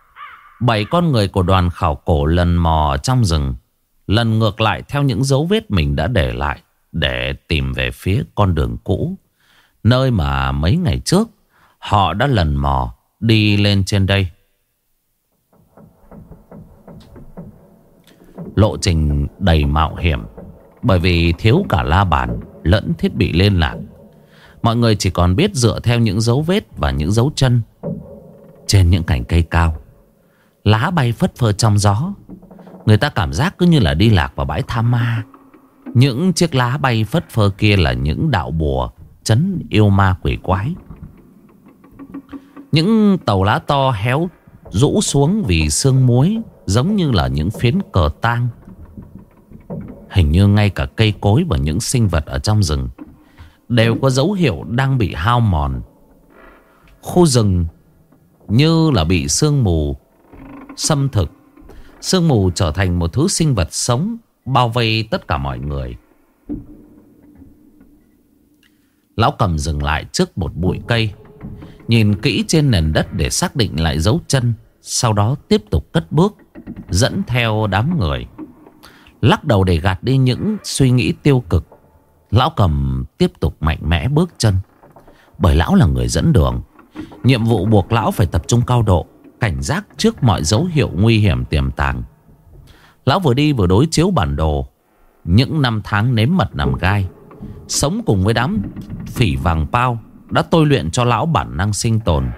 Bảy con người của đoàn khảo cổ lần mò trong rừng, Lần ngược lại theo những dấu vết mình đã để lại Để tìm về phía con đường cũ. Nơi mà mấy ngày trước, Họ đã lần mò đi lên trên đây. Lộ trình đầy mạo hiểm, Bởi vì thiếu cả la bàn lẫn thiết bị liên lạc. Mọi người chỉ còn biết dựa theo những dấu vết và những dấu chân Trên những cành cây cao. Lá bay phất phơ trong gió. Người ta cảm giác cứ như là đi lạc vào bãi tha ma. Những chiếc lá bay phất phơ kia là những đạo bùa Chấn yêu ma quỷ quái. Những tàu lá to héo rũ xuống vì sương muối, Giống như là những phiến cờ tang. Hình như ngay cả cây cối và những sinh vật ở trong rừng Đều có dấu hiệu đang bị hao mòn. Khu rừng như là bị sương mù xâm thực. Sương mù trở thành một thứ sinh vật sống, Bao vây tất cả mọi người. Lão cầm dừng lại trước một bụi cây, Nhìn kỹ trên nền đất để xác định lại dấu chân, Sau đó tiếp tục cất bước, Dẫn theo đám người. Lắc đầu để gạt đi những suy nghĩ tiêu cực, Lão cầm tiếp tục mạnh mẽ bước chân. Bởi lão là người dẫn đường, Nhiệm vụ buộc lão phải tập trung cao độ. Cảnh giác trước mọi dấu hiệu nguy hiểm tiềm tàng. Lão vừa đi vừa đối chiếu bản đồ. Những năm tháng nếm mật nằm gai Sống cùng với đám phỉ vàng bao Đã tôi luyện cho lão bản năng sinh tồn.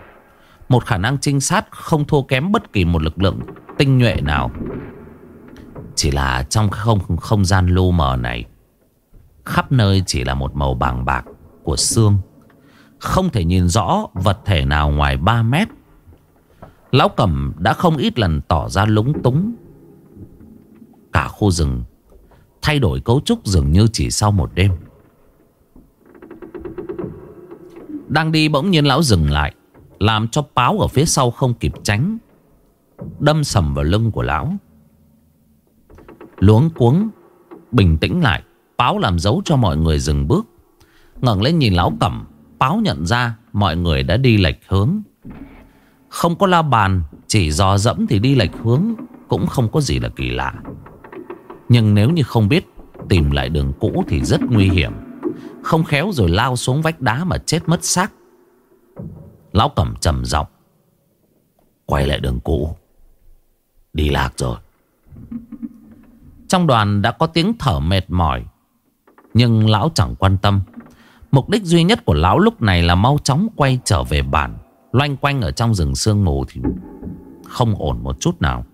Một khả năng trinh sát không thua kém bất kỳ một lực lượng tinh nhuệ nào. Chỉ là trong không, không gian lu mờ này Khắp nơi chỉ là một màu bàng bạc của xương. Không thể nhìn rõ vật thể nào ngoài 3 mét. Lão Cẩm đã không ít lần tỏ ra lúng túng. Cả khu rừng Thay đổi cấu trúc dường như chỉ sau một đêm. Đang đi bỗng nhiên lão dừng lại, Làm cho báo ở phía sau không kịp tránh, Đâm sầm vào lưng của lão. Luống cuống, Bình tĩnh lại Báo làm dấu cho mọi người dừng bước. Ngẩng lên nhìn lão cẩm Báo nhận ra mọi người đã đi lệch hướng. Không có la bàn, Chỉ dò dẫm thì đi lệch hướng, Cũng không có gì là kỳ lạ. Nhưng nếu như không biết, Tìm lại đường cũ thì rất nguy hiểm. Không khéo rồi lao xuống vách đá Mà chết mất xác. Lão cẩm trầm giọng. Quay lại đường cũ. Đi lạc rồi. Trong đoàn đã có tiếng thở mệt mỏi, Nhưng lão chẳng quan tâm. Mục đích duy nhất của lão lúc này là mau chóng quay trở về bản. Loanh quanh ở trong rừng sương mù thì không ổn một chút nào.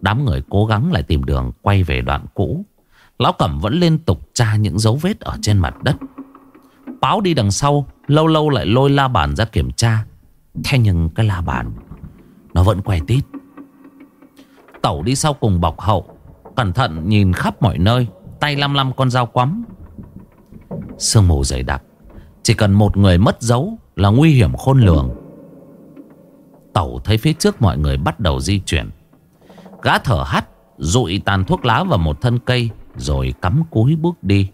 Đám người cố gắng lại tìm đường quay về đoạn cũ. Lão Cẩm vẫn liên tục tra những dấu vết ở trên mặt đất. Báo đi đằng sau, Lâu lâu lại lôi la bàn ra kiểm tra. Thế nhưng cái la bàn, Nó vẫn quay tít. Tẩu đi sau cùng bọc hậu, Cẩn thận nhìn khắp mọi nơi, Tay lăm lăm con dao quắm. Sương mù dày đặc, Chỉ cần một người mất dấu là nguy hiểm khôn lường. Tẩu thấy phía trước mọi người bắt đầu di chuyển. Gã thở hắt Rụi tàn thuốc lá vào một thân cây, Rồi cắm cúi bước đi.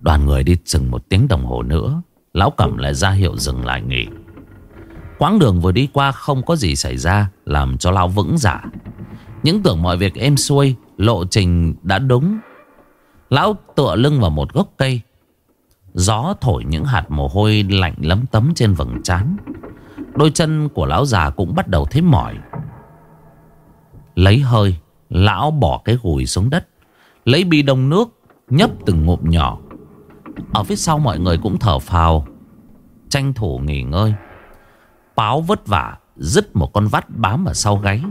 Đoàn người đi chừng một tiếng đồng hồ nữa, Lão Cẩm lại ra hiệu dừng lại nghỉ. Quãng đường vừa đi qua không có gì xảy ra, Làm cho Lão vững giả Những tưởng mọi việc êm xuôi, Lộ trình đã đúng Lão tựa lưng vào một gốc cây. Gió thổi những hạt mồ hôi lạnh lấm tấm trên vầng trán. Đôi chân của lão già cũng bắt đầu thấy mỏi. Lấy hơi, Lão bỏ cái gùi xuống đất. Lấy bi đông nước, Nhấp từng ngụm nhỏ. Ở phía sau mọi người cũng thở phào. Tranh thủ nghỉ ngơi. Báo vất vả, Dứt một con vắt bám ở sau gáy.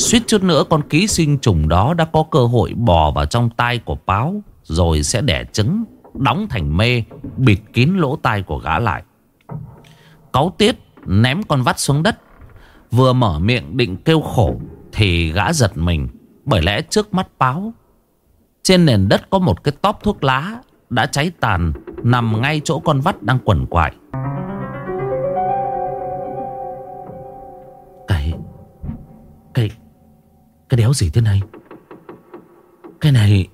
Suýt chút nữa con ký sinh trùng đó Đã có cơ hội bò vào trong tay của báo Rồi sẽ đẻ trứng, Đóng thành mê, Bịt kín lỗ tai của gã lại. Cáu tiết, ném con vắt xuống đất. Vừa mở miệng định kêu khổ, Thì gã giật mình, Bởi lẽ trước mắt báo Trên nền đất có một cái tóp thuốc lá Đã cháy tàn Nằm ngay chỗ con vắt đang quẩn quại. Cái đéo gì thế này? Cái này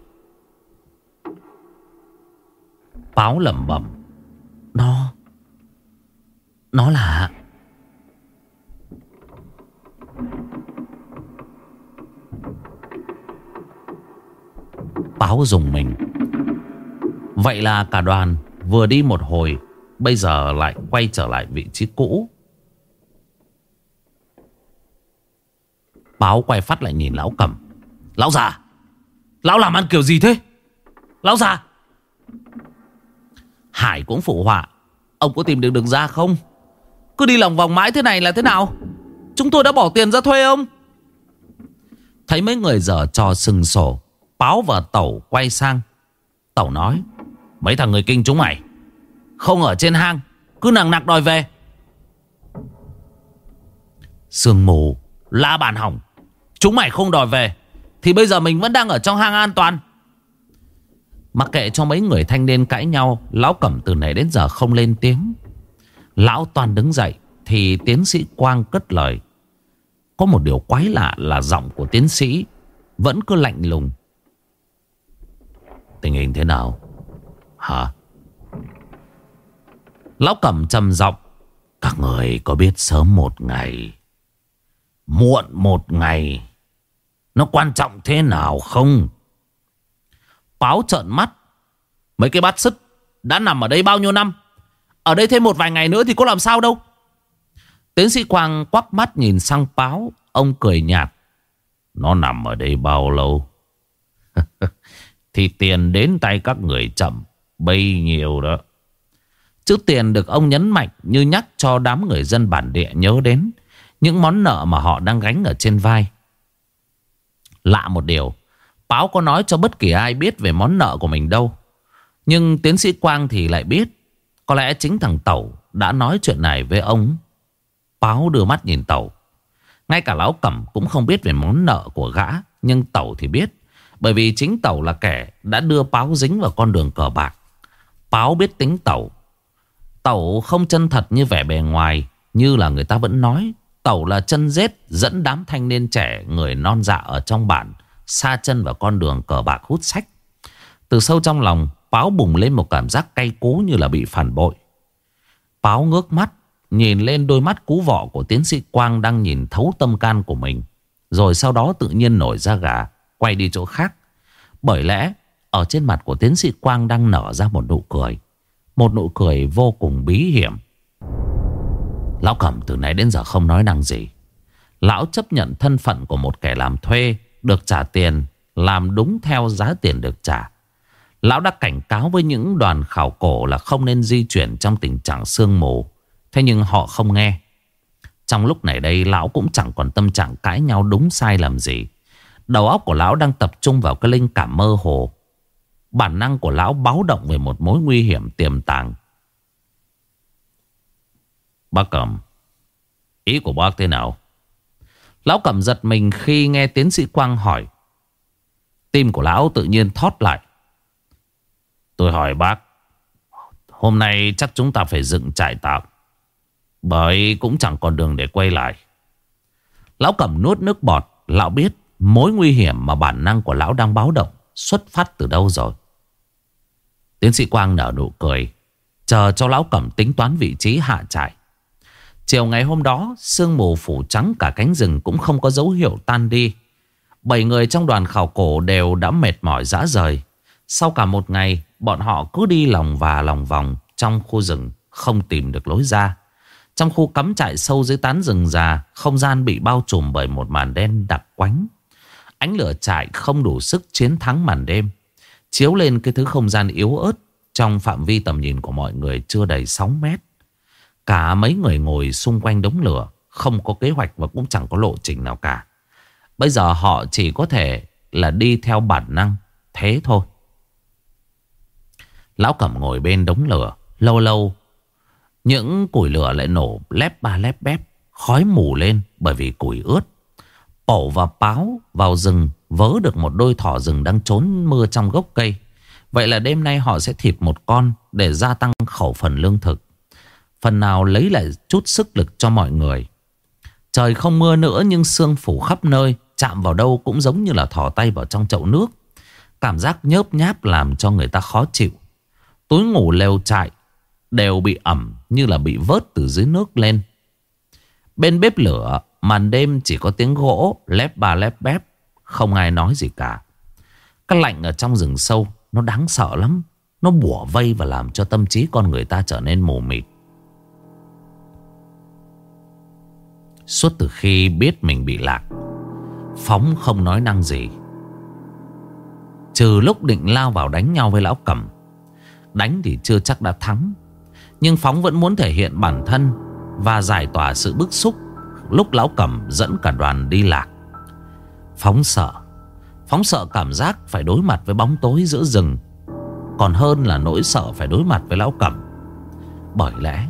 Báo lẩm bẩm. Nó Nó là Báo dùng mình. Vậy là cả đoàn vừa đi một hồi, Bây giờ lại quay trở lại vị trí cũ. Báo quay phát lại nhìn lão cầm. Lão già, Lão làm ăn kiểu gì thế? Lão già. Hải cũng phụ họa, Ông có tìm được đường ra không? Cứ đi lòng vòng mãi thế này là thế nào? Chúng tôi đã bỏ tiền ra thuê ông. Thấy mấy người dở trò sừng sổ, Báo và Tẩu quay sang. Tẩu nói, Mấy thằng người kinh chúng mày, Không ở trên hang, Cứ nặng nặc đòi về. Sương mù, La bàn hỏng. Chúng mày không đòi về, Thì bây giờ mình vẫn đang ở trong hang an toàn. Mặc kệ cho mấy người thanh niên cãi nhau, Lão Cẩm từ nãy đến giờ không lên tiếng. Lão Toàn đứng dậy, Thì tiến sĩ Quang cất lời. Có một điều quái lạ là giọng của tiến sĩ Vẫn cứ lạnh lùng. Tình hình thế nào? Hả? Lão Cẩm trầm giọng. Các người có biết sớm một ngày, Muộn một ngày nó quan trọng thế nào không? Báo trợn mắt. Mấy cái bát sứt Đã nằm ở đây bao nhiêu năm? Ở đây thêm một vài ngày nữa thì có làm sao đâu. Tiến sĩ Quang quắc mắt nhìn sang báo. Ông cười nhạt. Nó nằm ở đây bao lâu? Thì tiền đến tay các người chậm. Bấy nhiêu đó. Chữ tiền được ông nhấn mạnh Như nhắc cho đám người dân bản địa nhớ đến. Những món nợ mà họ đang gánh ở trên vai. Lạ một điều. Báo có nói cho bất kỳ ai biết về món nợ của mình đâu. Nhưng tiến sĩ Quang thì lại biết. Có lẽ chính thằng Tẩu đã nói chuyện này với ông. Báo đưa mắt nhìn Tẩu. Ngay cả Lão Cẩm cũng không biết về món nợ của gã, Nhưng Tẩu thì biết. Bởi vì chính Tẩu là kẻ đã đưa Báo dính vào con đường cờ bạc. Báo biết tính Tẩu. Tẩu không chân thật như vẻ bề ngoài, Như là người ta vẫn nói. Tẩu là chân rết dẫn đám thanh niên trẻ, Người non dạ ở trong bản, Xa chân vào con đường cờ bạc hút sách. Từ sâu trong lòng, Báo bùng lên một cảm giác cay cú như là bị phản bội. Báo ngước mắt, Nhìn lên đôi mắt cú vọ của tiến sĩ Quang Đang nhìn thấu tâm can của mình, Rồi sau đó tự nhiên nổi ra gà, Quay đi chỗ khác. Bởi lẽ, ở trên mặt của tiến sĩ Quang Đang nở ra một nụ cười. Một nụ cười vô cùng bí hiểm. Lão Cẩm từ nãy đến giờ không nói năng gì. Lão chấp nhận thân phận của một kẻ làm thuê, được trả tiền, Làm đúng theo giá tiền được trả. Lão đã cảnh cáo với những đoàn khảo cổ Là không nên di chuyển trong tình trạng sương mù. Thế nhưng họ không nghe. Trong lúc này đây, Lão cũng chẳng còn tâm trạng cãi nhau đúng sai làm gì. Đầu óc của Lão đang tập trung vào cái linh cảm mơ hồ. Bản năng của Lão báo động về một mối nguy hiểm tiềm tàng. Bác Cẩm Ý của bác thế nào Lão cầm giật mình khi nghe tiến sĩ Quang hỏi. Tim của lão tự nhiên thót lại. Tôi hỏi bác. Hôm nay chắc chúng ta phải dựng trại tạm. Bởi cũng chẳng còn đường để quay lại. Lão cầm nuốt nước bọt. Lão biết mối nguy hiểm mà bản năng của lão đang báo động xuất phát từ đâu rồi. Tiến sĩ Quang nở nụ cười. Chờ cho lão cầm tính toán vị trí hạ trại. Chiều ngày hôm đó, sương mù phủ trắng cả cánh rừng cũng không có dấu hiệu tan đi. Bảy người trong đoàn khảo cổ đều đã mệt mỏi dã rời. Sau cả một ngày, bọn họ cứ đi lòng và lòng vòng trong khu rừng, không tìm được lối ra. Trong khu cắm trại sâu dưới tán rừng già, không gian bị bao trùm bởi một màn đen đặc quánh. Ánh lửa trại không đủ sức chiến thắng màn đêm, chiếu lên cái thứ không gian yếu ớt trong phạm vi tầm nhìn của mọi người chưa đầy 6 mét. Cả mấy người ngồi xung quanh đống lửa, Không có kế hoạch và cũng chẳng có lộ trình nào cả. Bây giờ họ chỉ có thể là đi theo bản năng, Thế thôi. Lão Cẩm ngồi bên đống lửa, Lâu lâu, Những củi lửa lại nổ lép ba lép bép, Khói mù lên bởi vì củi ướt. Bổ và báo vào rừng, Vớ được một đôi thỏ rừng đang trốn mưa trong gốc cây. Vậy là đêm nay họ sẽ thịt một con Để gia tăng khẩu phần lương thực. Phần nào lấy lại chút sức lực cho mọi người. Trời không mưa nữa nhưng sương phủ khắp nơi, Chạm vào đâu cũng giống như là thò tay vào trong chậu nước. Cảm giác nhớp nháp làm cho người ta khó chịu. Túi ngủ lều trại Đều bị ẩm như là bị vớt từ dưới nước lên. Bên bếp lửa, Màn đêm chỉ có tiếng gỗ, Lép ba lép bép Không ai nói gì cả. Cái lạnh ở trong rừng sâu, Nó đáng sợ lắm. Nó bủa vây và làm cho tâm trí con người ta trở nên mù mịt. Suốt từ khi biết mình bị lạc, Phóng không nói năng gì. Trừ lúc định lao vào đánh nhau với lão cẩm Đánh thì chưa chắc đã thắng. Nhưng Phóng vẫn muốn thể hiện bản thân Và giải tỏa sự bức xúc Lúc lão cẩm dẫn cả đoàn đi lạc. Phóng sợ Phóng sợ cảm giác phải đối mặt với bóng tối giữa rừng, Còn hơn là nỗi sợ phải đối mặt với lão cẩm Bởi lẽ,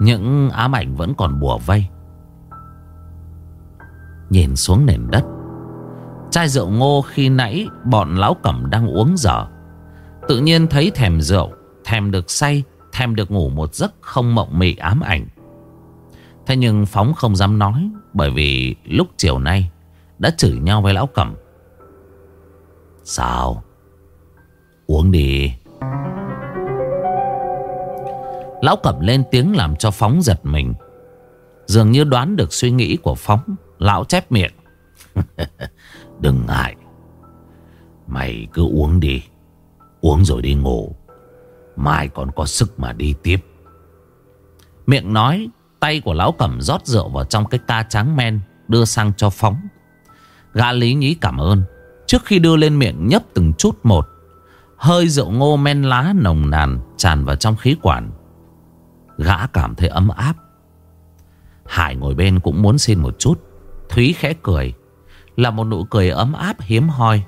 Những ám ảnh vẫn còn bùa vây. Nhìn xuống nền đất. Chai rượu ngô khi nãy bọn lão cẩm đang uống dở. Tự nhiên thấy thèm rượu, Thèm được say, Thèm được ngủ một giấc không mộng mị ám ảnh. Thế nhưng Phóng không dám nói, Bởi vì lúc chiều nay Đã chửi nhau với lão cẩm. Sao? Uống đi. Lão cẩm lên tiếng làm cho Phóng giật mình. Dường như đoán được suy nghĩ của Phóng Lão chép miệng. Đừng ngại. Mày cứ uống đi. Uống rồi đi ngủ. Mai còn có sức mà đi tiếp. Miệng nói Tay của lão cầm rót rượu vào trong cái ca trắng men Đưa sang cho phóng. Gã lý nhí cảm ơn. Trước khi đưa lên miệng nhấp từng chút một Hơi rượu ngô men lá nồng nàn Tràn vào trong khí quản. Gã cảm thấy ấm áp. Hải ngồi bên cũng muốn xin một chút Thúy khẽ cười, Là một nụ cười ấm áp hiếm hoi.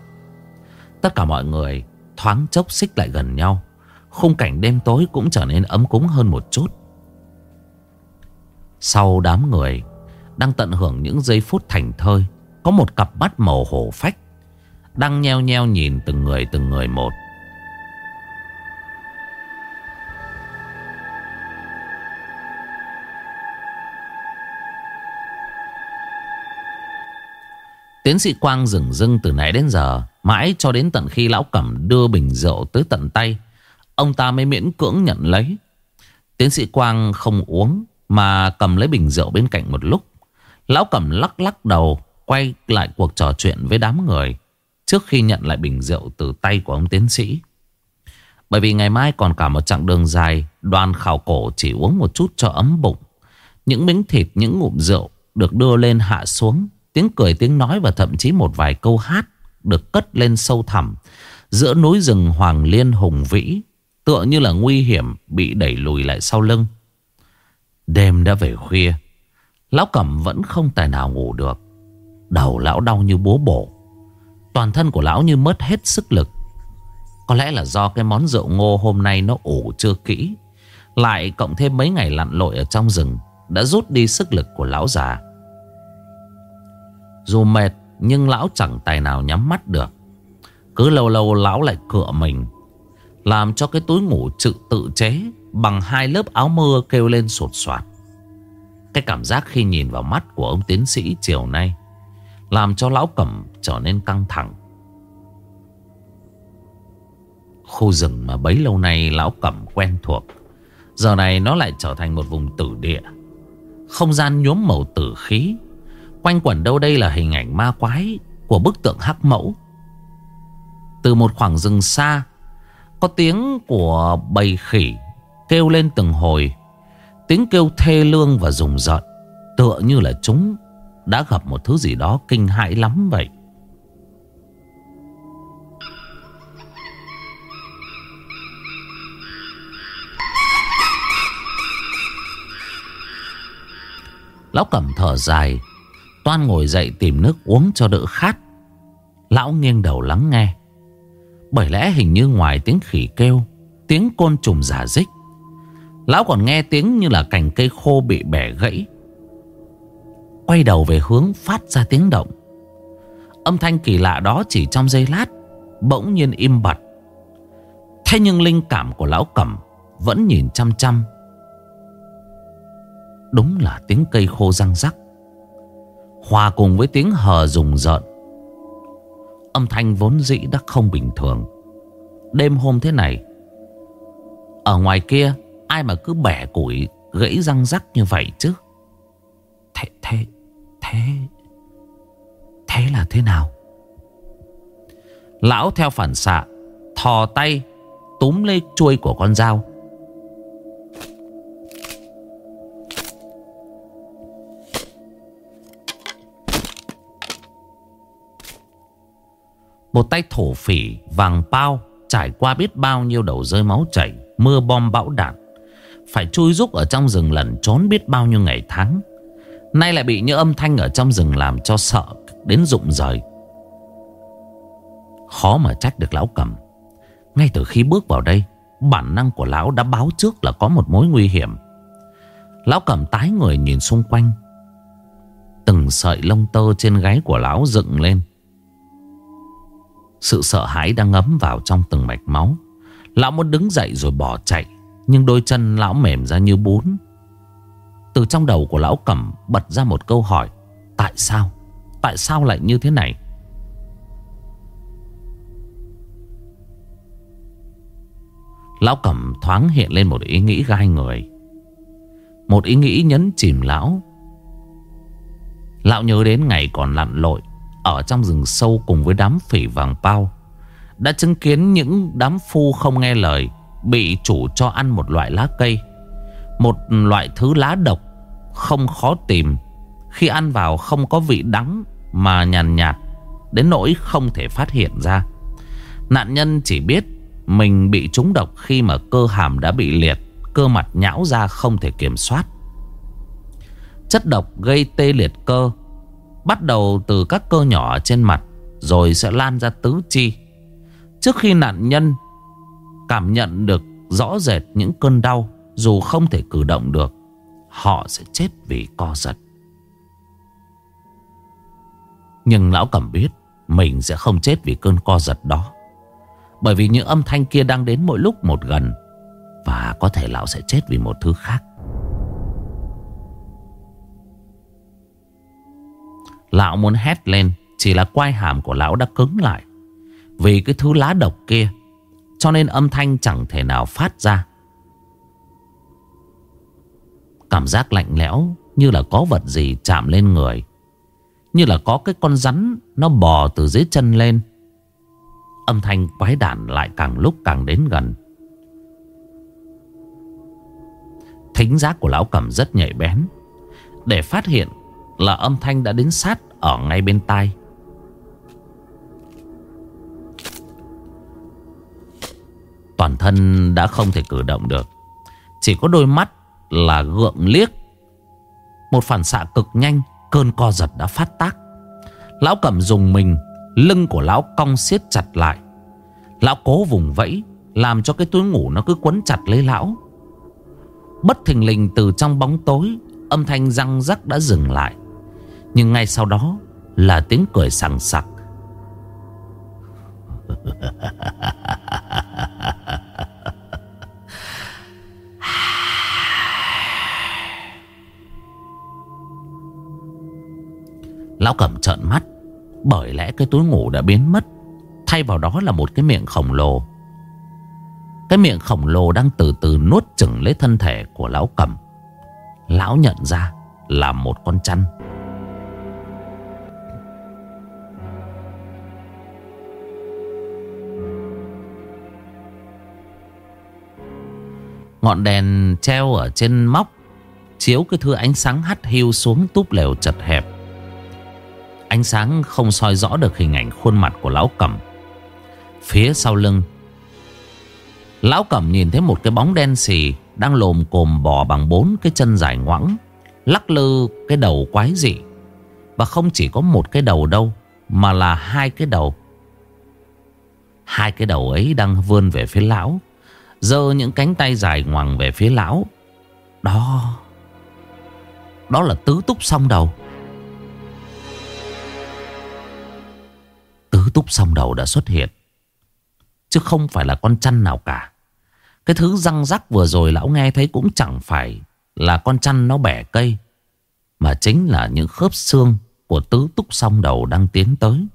Tất cả mọi người thoáng chốc xích lại gần nhau, Khung cảnh đêm tối cũng trở nên ấm cúng hơn một chút. Sau đám người Đang tận hưởng những giây phút thành thơi, Có một cặp mắt màu hổ phách Đang nheo nheo nhìn từng người từng người một. Tiến sĩ Quang dừng dưng từ nãy đến giờ Mãi cho đến tận khi lão cẩm đưa bình rượu tới tận tay. Ông ta mới miễn cưỡng nhận lấy. Tiến sĩ Quang không uống Mà cầm lấy bình rượu bên cạnh một lúc. Lão cẩm lắc lắc đầu Quay lại cuộc trò chuyện với đám người Trước khi nhận lại bình rượu từ tay của ông tiến sĩ. Bởi vì ngày mai còn cả một chặng đường dài Đoàn khảo cổ chỉ uống một chút cho ấm bụng. Những miếng thịt, những ngụm rượu Được đưa lên hạ xuống. Tiếng cười, tiếng nói và thậm chí một vài câu hát Được cất lên sâu thẳm Giữa núi rừng Hoàng Liên hùng vĩ, Tựa như là nguy hiểm Bị đẩy lùi lại sau lưng. Đêm đã về khuya, Lão Cẩm vẫn không tài nào ngủ được. Đầu lão đau như búa bổ, Toàn thân của lão như mất hết sức lực. Có lẽ là do cái món rượu ngô hôm nay nó ủ chưa kỹ, Lại cộng thêm mấy ngày lặn lội ở trong rừng Đã rút đi sức lực của lão già dù mệt, nhưng lão chẳng tài nào nhắm mắt được. Cứ lâu lâu lão lại cựa mình, Làm cho cái túi ngủ tự tự chế Bằng hai lớp áo mưa kêu lên sột soạt. Cái cảm giác khi nhìn vào mắt của ông tiến sĩ chiều nay Làm cho lão cẩm trở nên căng thẳng. Khu rừng mà bấy lâu nay lão cẩm quen thuộc, Giờ này nó lại trở thành một vùng tử địa. Không gian nhuốm màu tử khí Quanh quẩn đâu đây là hình ảnh ma quái Của bức tượng hắc mẫu. Từ một khoảng rừng xa, Có tiếng của bầy khỉ Kêu lên từng hồi, Tiếng kêu thê lương và rùng rợn, Tựa như là chúng Đã gặp một thứ gì đó kinh hãi lắm vậy. Lão cẩm thở dài Toan ngồi dậy tìm nước uống cho đỡ khát. Lão nghiêng đầu lắng nghe. Bởi lẽ hình như ngoài tiếng khỉ kêu, Tiếng côn trùng giả dích. Lão còn nghe tiếng như là cành cây khô bị bẻ gãy. Quay đầu về hướng phát ra tiếng động. Âm thanh kỳ lạ đó chỉ trong giây lát, Bỗng nhiên im bặt. Thế nhưng linh cảm của lão cẩm Vẫn nhìn chăm chăm. Đúng là tiếng cây khô răng rắc. Hòa cùng với tiếng hờ rùng rợn. Âm thanh vốn dĩ đã không bình thường. Đêm hôm thế này, Ở ngoài kia, Ai mà cứ bẻ củi, Gãy răng rắc như vậy chứ? Thế thế Thế Thế là thế nào? Lão theo phản xạ, Thò tay, Túm lấy chuôi của con dao Một tay thổ phỉ vàng bao Trải qua biết bao nhiêu đầu rơi máu chảy, Mưa bom bão đạn. Phải chui rúc ở trong rừng lẩn trốn biết bao nhiêu ngày tháng. Nay lại bị những âm thanh ở trong rừng làm cho sợ Đến rụng rời. Khó mà trách được lão cầm. Ngay từ khi bước vào đây, Bản năng của lão đã báo trước là có một mối nguy hiểm. Lão cầm tái người nhìn xung quanh. Từng sợi lông tơ trên gáy của lão dựng lên sự sợ hãi đang ngấm vào trong từng mạch máu Lão muốn đứng dậy rồi bỏ chạy, Nhưng đôi chân lão mềm ra như bún Từ trong đầu của lão cẩm bật ra một câu hỏi, Tại sao? Tại sao lại như thế này? Lão cẩm thoáng hiện lên một ý nghĩ gai người Một ý nghĩ nhấn chìm lão Lão nhớ đến ngày còn lặn lội ở trong rừng sâu cùng với đám phỉ vàng bao Đã chứng kiến những đám phu không nghe lời Bị chủ cho ăn một loại lá cây Một loại thứ lá độc Không khó tìm. Khi ăn vào không có vị đắng Mà nhàn nhạt, nhạt Đến nỗi không thể phát hiện ra. Nạn nhân chỉ biết Mình bị trúng độc khi mà cơ hàm đã bị liệt Cơ mặt nhão ra không thể kiểm soát. Chất độc gây tê liệt cơ Bắt đầu từ các cơ nhỏ trên mặt, Rồi sẽ lan ra tứ chi. Trước khi nạn nhân Cảm nhận được rõ rệt những cơn đau, Dù không thể cử động được, Họ sẽ chết vì co giật. Nhưng lão cẩm biết Mình sẽ không chết vì cơn co giật đó, Bởi vì những âm thanh kia đang đến mỗi lúc một gần, Và có thể lão sẽ chết vì một thứ khác. Lão muốn hét lên, Chỉ là quai hàm của lão đã cứng lại. Vì cái thứ lá độc kia, Cho nên âm thanh chẳng thể nào phát ra. Cảm giác lạnh lẽo Như là có vật gì chạm lên người, Như là có cái con rắn Nó bò từ dưới chân lên. Âm thanh quái đản lại càng lúc càng đến gần. Thính giác của lão cầm rất nhạy bén. Để phát hiện là âm thanh đã đến sát ở ngay bên tai. Toàn thân đã không thể cử động được. Chỉ có đôi mắt là gượng liếc. Một phản xạ cực nhanh, cơn co giật đã phát tác. Lão cầm dùng mình, lưng của lão cong siết chặt lại. Lão cố vùng vẫy, làm cho cái túi ngủ nó cứ quấn chặt lấy lão. Bất thình lình từ trong bóng tối, âm thanh răng rắc đã dừng lại. Nhưng ngay sau đó là tiếng cười sằng sặc. Lão cẩm trợn mắt, Bởi lẽ cái túi ngủ đã biến mất, Thay vào đó là một cái miệng khổng lồ. Cái miệng khổng lồ đang từ từ nuốt chửng lấy thân thể của lão cẩm Lão nhận ra là một con chăn. Ngọn đèn treo ở trên móc, Chiếu cái thứ ánh sáng hắt hiu xuống túp lều chật hẹp. Ánh sáng không soi rõ được hình ảnh khuôn mặt của lão cẩm. Phía sau lưng, Lão cẩm nhìn thấy một cái bóng đen xì Đang lồm cồm bò bằng bốn cái chân dài ngoẵng, Lắc lư cái đầu quái dị. Và không chỉ có một cái đầu đâu, Mà là hai cái đầu. Hai cái đầu ấy đang vươn về phía lão. Giơ những cánh tay dài ngoằng về phía lão. Đó Đó là tứ túc song đầu. Tứ túc song đầu đã xuất hiện, Chứ không phải là con chăn nào cả. Cái thứ răng rắc vừa rồi lão nghe thấy cũng chẳng phải Là con chăn nó bẻ cây, Mà chính là những khớp xương Của tứ túc song đầu đang tiến tới.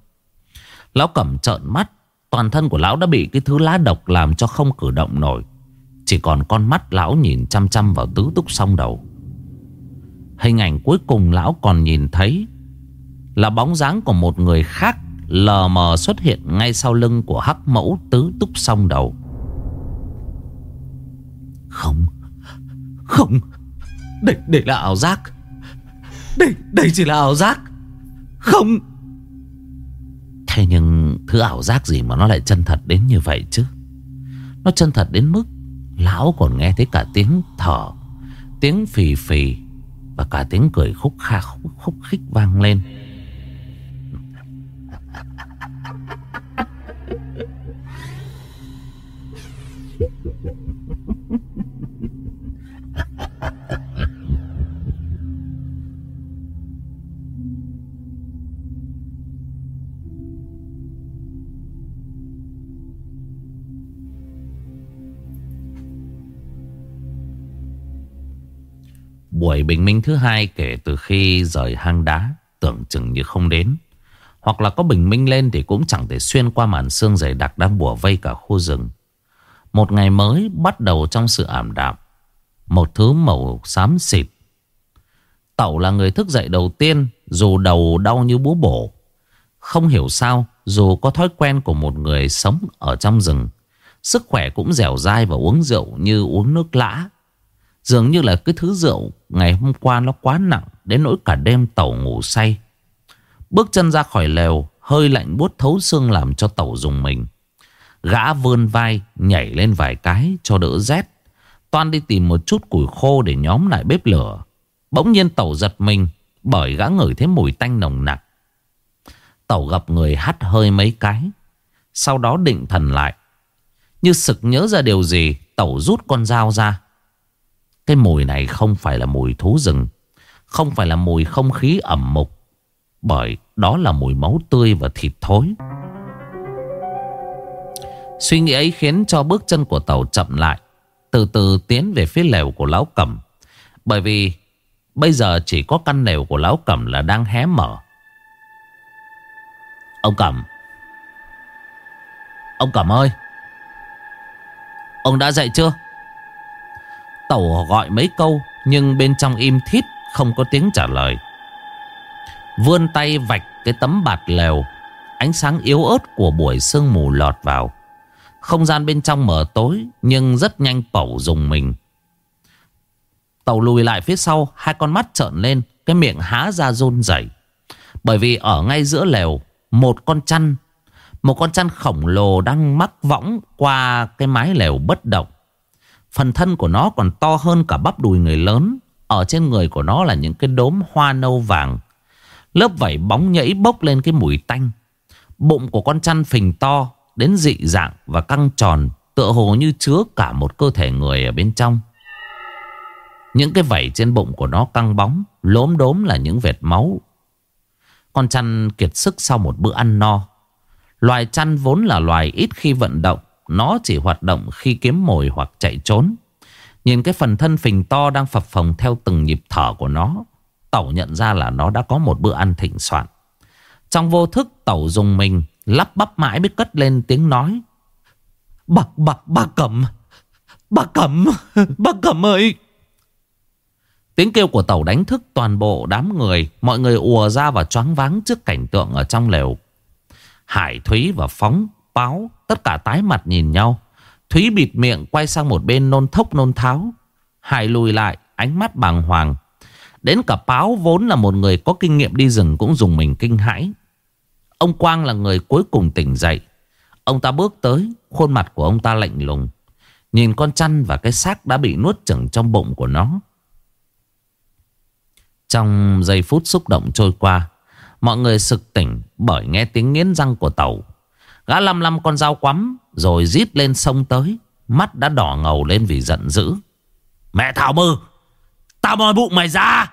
Lão cẩm trợn mắt Toàn thân của lão đã bị cái thứ lá độc Làm cho không cử động nổi. Chỉ còn con mắt lão nhìn chăm chăm vào tứ túc song đầu. Hình ảnh cuối cùng lão còn nhìn thấy Là bóng dáng của một người khác Lờ mờ xuất hiện ngay sau lưng của hắc mẫu tứ túc song đầu. Không Không Đây, đây là ảo giác. Đây, đây chỉ là ảo giác. Không. Thế nhưng thứ ảo giác gì mà nó lại chân thật đến như vậy chứ? Nó chân thật đến mức Lão còn nghe thấy cả tiếng thở Tiếng phì phì Và cả tiếng cười khúc kha khúc, khúc khích vang lên. Buổi bình minh thứ hai kể từ khi rời hang đá, tưởng chừng như không đến. Hoặc là có bình minh lên thì cũng chẳng thể xuyên qua màn sương dày đặc đang bùa vây cả khu rừng. Một ngày mới bắt đầu trong sự ảm đạm. Một thứ màu xám xịt. Tẩu là người thức dậy đầu tiên, dù đầu đau như búa bổ. Không hiểu sao, dù có thói quen của một người sống ở trong rừng. Sức khỏe cũng dẻo dai và uống rượu như uống nước lã. Dường như là cái thứ rượu ngày hôm qua nó quá nặng đến nỗi cả đêm tàu ngủ say. Bước chân ra khỏi lều, hơi lạnh buốt thấu xương làm cho tàu dùng mình. Gã vươn vai, nhảy lên vài cái cho đỡ rét. Toan đi tìm một chút củi khô để nhóm lại bếp lửa. Bỗng nhiên tàu giật mình bởi gã ngửi thấy mùi tanh nồng nặc. Tàu gặp người hắt hơi mấy cái. Sau đó định thần lại. Như sực nhớ ra điều gì, tàu rút con dao ra. Cái mùi này không phải là mùi thú rừng, Không phải là mùi không khí ẩm mục, Bởi đó là mùi máu tươi và thịt thối. Suy nghĩ ấy khiến cho bước chân của tàu chậm lại, Từ từ tiến về phía lều của lão cẩm Bởi vì bây giờ chỉ có căn lều của lão cẩm là đang hé mở. Ông cẩm Ông cẩm ơi. Ông đã dậy chưa? Tẩu gọi mấy câu, Nhưng bên trong im thít, Không có tiếng trả lời. Vươn tay vạch cái tấm bạt lều, Ánh sáng yếu ớt của buổi sương mù lọt vào. Không gian bên trong mở tối, Nhưng rất nhanh tẩu dùng mình. Tẩu lùi lại phía sau, Hai con mắt trợn lên, Cái miệng há ra rôn rẩy. Bởi vì ở ngay giữa lều, Một con chăn, Một con chăn khổng lồ đang mắc võng Qua cái mái lều bất động. Phần thân của nó còn to hơn cả bắp đùi người lớn. Ở trên người của nó là những cái đốm hoa nâu vàng. Lớp vảy bóng nhảy bốc lên cái mùi tanh. Bụng của con chăn phình to, đến dị dạng và căng tròn. Tựa hồ như chứa cả một cơ thể người ở bên trong. Những cái vảy trên bụng của nó căng bóng. Lốm đốm là những vệt máu. Con chăn kiệt sức sau một bữa ăn no. Loài chăn vốn là loài ít khi vận động. Nó chỉ hoạt động khi kiếm mồi hoặc chạy trốn. Nhìn cái phần thân phình to đang phập phồng theo từng nhịp thở của nó Tẩu nhận ra là nó đã có một bữa ăn thịnh soạn. Trong vô thức Tẩu dùng mình Lắp bắp mãi mới cất lên tiếng nói. Bà, bà, bà cẩm Bà cẩm Bà cẩm ơi! Tiếng kêu của tàu đánh thức toàn bộ đám người. Mọi người ùa ra và choáng váng trước cảnh tượng ở trong lều. Hải Thúy và Phóng Báo tất cả tái mặt nhìn nhau. Thúy bịt miệng quay sang một bên nôn thốc nôn tháo. Hải lùi lại, ánh mắt bàng hoàng. Đến cả Báo vốn là một người có kinh nghiệm đi rừng cũng dùng mình kinh hãi. Ông Quang là người cuối cùng tỉnh dậy. Ông ta bước tới, Khuôn mặt của ông ta lạnh lùng. Nhìn con chăn và cái xác đã bị nuốt chửng trong bụng của nó. Trong giây phút xúc động trôi qua, Mọi người sực tỉnh bởi nghe tiếng nghiến răng của tàu. Gã lăm lăm con dao quắm, Rồi rít lên sông tới Mắt đã đỏ ngầu lên vì giận dữ Mẹ Thảo Mư Tao moi bụng mày ra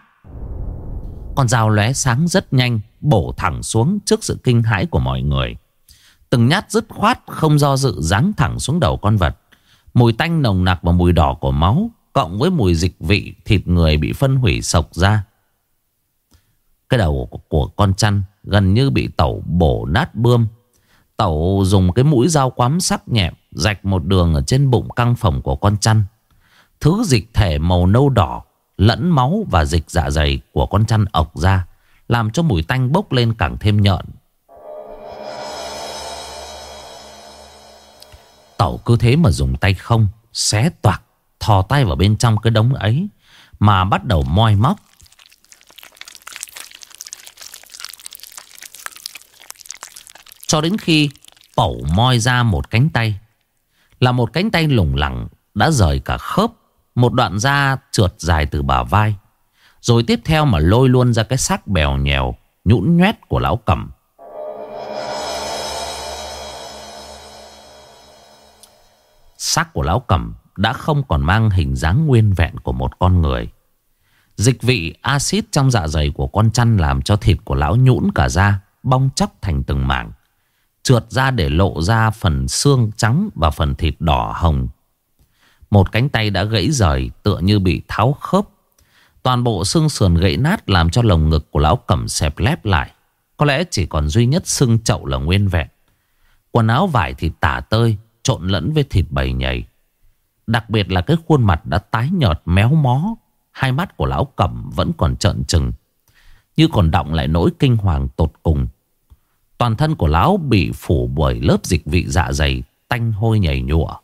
Con dao lóe sáng rất nhanh, Bổ thẳng xuống trước sự kinh hãi của mọi người Từng nhát dứt khoát, không do dự giáng thẳng xuống đầu con vật. Mùi tanh nồng nặc và mùi đỏ của máu, cộng với mùi dịch vị, thịt người bị phân hủy sộc ra. Cái đầu của con chăn gần như bị tẩu bổ nát bươm. Tẩu dùng cái mũi dao quắm sắc nhẹm rạch một đường ở trên bụng căng phòng của con chăn. Thứ dịch thể màu nâu đỏ, lẫn máu và dịch dạ dày của con chăn ọc ra, làm cho mùi tanh bốc lên càng thêm nhợn. Tẩu cứ thế mà dùng tay không, xé toạc, thò tay vào bên trong cái đống ấy, mà bắt đầu moi móc. Cho đến khi Pẩu moi ra một cánh tay Là một cánh tay lủng lẳng Đã rời cả khớp Một đoạn da trượt dài từ bả vai Rồi tiếp theo mà lôi luôn ra cái xác bèo nhèo Nhũn nhoét của lão cầm Xác của lão cầm đã không còn mang hình dáng nguyên vẹn của một con người. Dịch vị axit trong dạ dày của con chăn làm cho thịt của lão nhũn cả da, bong chóc thành từng mảng. Trượt ra để lộ ra phần xương trắng và phần thịt đỏ hồng. Một cánh tay đã gãy rời tựa như bị tháo khớp. Toàn bộ xương sườn gãy nát làm cho lồng ngực của lão cẩm xẹp lép lại. Có lẽ chỉ còn duy nhất xương chậu là nguyên vẹn. Quần áo vải thì tả tơi, trộn lẫn với thịt bầy nhầy. Đặc biệt là cái khuôn mặt đã tái nhợt méo mó. Hai mắt của lão cẩm vẫn còn trợn trừng. Như còn động lại nỗi kinh hoàng tột cùng. Toàn thân của lão bị phủ bởi lớp dịch vị dạ dày tanh hôi nhầy nhụa.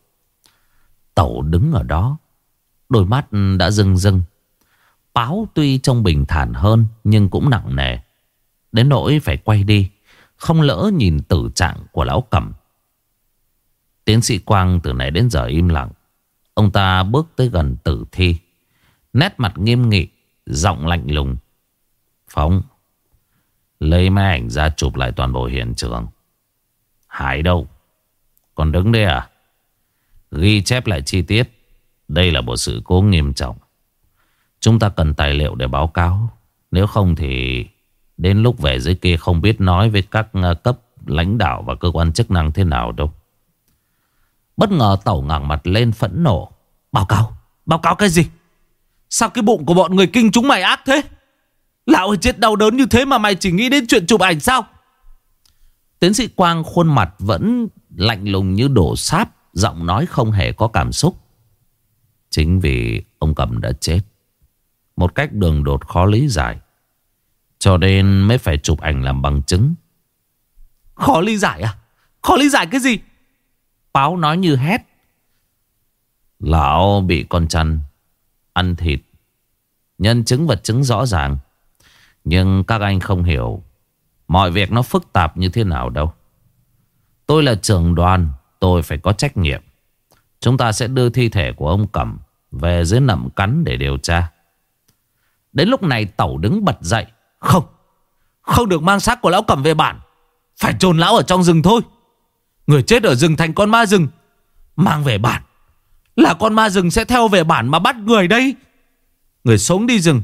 Tẩu đứng ở đó. Đôi mắt đã rưng rưng. Báo tuy trông bình thản hơn nhưng cũng nặng nề. Đến nỗi phải quay đi. Không lỡ nhìn tử trạng của lão cầm. Tiến sĩ Quang từ nãy đến giờ im lặng. Ông ta bước tới gần tử thi. Nét mặt nghiêm nghị, giọng lạnh lùng. Phóng, lấy máy ảnh ra chụp lại toàn bộ hiện trường. Hải đâu? Còn đứng đây à? Ghi chép lại chi tiết. Đây là một sự cố nghiêm trọng. Chúng ta cần tài liệu để báo cáo. Nếu không thì đến lúc về dưới kia không biết nói với các à, cấp lãnh đạo và cơ quan chức năng thế nào đâu. Bất ngờ tẩu ngẳng mặt lên phẫn nộ. Báo cáo, báo cáo cái gì? Sao cái bụng của bọn người kinh chúng mày ác thế? Lão ơi chết đau đớn như thế mà mày chỉ nghĩ đến chuyện chụp ảnh sao? Tiến sĩ Quang khuôn mặt vẫn lạnh lùng như đổ sáp, giọng nói không hề có cảm xúc. Chính vì ông Cầm đã chết. Một cách đường đột khó lý giải. Cho nên mới phải chụp ảnh làm bằng chứng. Khó lý giải à? Khó lý giải cái gì? Báo nói như hét. Lão bị con chăn ăn thịt. Nhân chứng vật chứng rõ ràng. Nhưng các anh không hiểu mọi việc nó phức tạp như thế nào đâu. Tôi là trưởng đoàn, tôi phải có trách nhiệm. Chúng ta sẽ đưa thi thể của ông Cẩm về dưới nậm cắn để điều tra. Đến lúc này Tẩu đứng bật dậy. Không, không được mang xác của lão Cẩm về bản. Phải chôn lão ở trong rừng thôi. Người chết ở rừng thành con ma rừng. Mang về bản. Là con ma rừng sẽ theo về bản mà bắt người đây. Người sống đi rừng.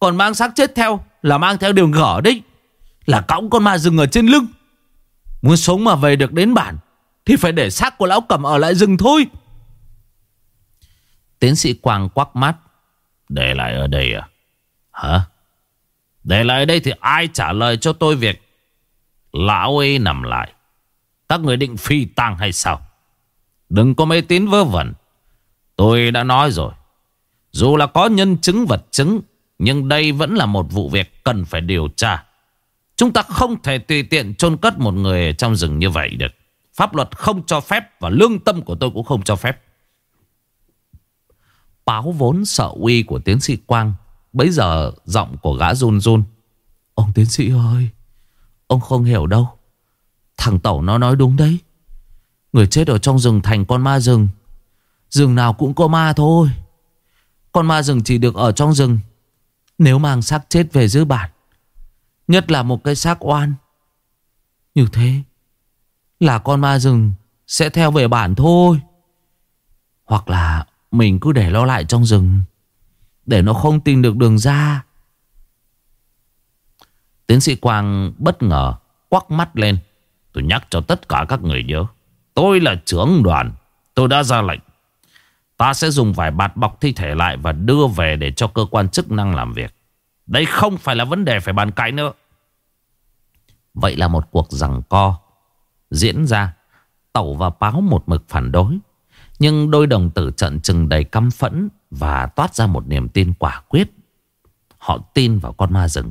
Còn mang xác chết theo là mang theo đường gở đấy. Là cõng con ma rừng ở trên lưng. Muốn sống mà về được đến bản, thì phải để xác của lão cầm ở lại rừng thôi. Tiến sĩ Quang quắc mắt. Để lại ở đây à? Hả? Để lại ở đây thì ai trả lời cho tôi việc Lão ấy nằm lại Các người định phi tang hay sao Đừng có mê tín vớ vẩn Tôi đã nói rồi Dù là có nhân chứng vật chứng nhưng đây vẫn là một vụ việc cần phải điều tra. Chúng ta không thể tùy tiện chôn cất một người trong rừng như vậy được. Pháp luật không cho phép Và lương tâm của tôi cũng không cho phép. Báo vốn sợ uy của tiến sĩ Quang. Bây giờ giọng của gã run run. Ông tiến sĩ ơi, Ông không hiểu đâu. Thằng Tẩu nó nói đúng đấy. Người chết ở trong rừng thành con ma rừng. Rừng nào cũng có ma thôi. Con ma rừng chỉ được ở trong rừng. Nếu mang xác chết về giữ bản Nhất là một cái xác oan, Như thế Là con ma rừng Sẽ theo về bản thôi. Hoặc là Mình cứ để nó lại trong rừng, Để nó không tìm được đường ra. Tiến sĩ Quang bất ngờ Quắc mắt lên. Tôi nhắc cho tất cả các người nhớ, Tôi là trưởng đoàn, Tôi đã ra lệnh Ta sẽ dùng vải bạt bọc thi thể lại Và đưa về để cho cơ quan chức năng làm việc. Đây không phải là vấn đề phải bàn cãi nữa. Vậy là một cuộc rằng co Diễn ra. Tẩu và báo một mực phản đối. Nhưng đôi đồng tử trận chừng đầy căm phẫn Và toát ra một niềm tin quả quyết. Họ tin vào con ma rừng.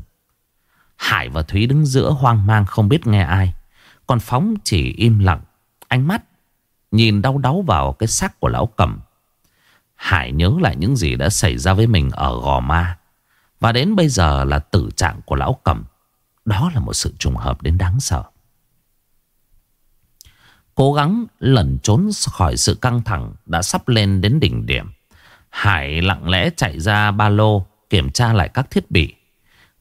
Hải và Thúy đứng giữa hoang mang không biết nghe ai. Còn Phóng chỉ im lặng, Ánh mắt Nhìn đau đáu vào cái xác của lão cầm Hải nhớ lại những gì đã xảy ra với mình ở Gò Ma. Và đến bây giờ là tử trạng của lão cầm Đó là một sự trùng hợp đến đáng sợ. Cố gắng lẩn trốn khỏi sự căng thẳng Đã sắp lên đến đỉnh điểm. Hải lặng lẽ chạy ra ba lô Kiểm tra lại các thiết bị.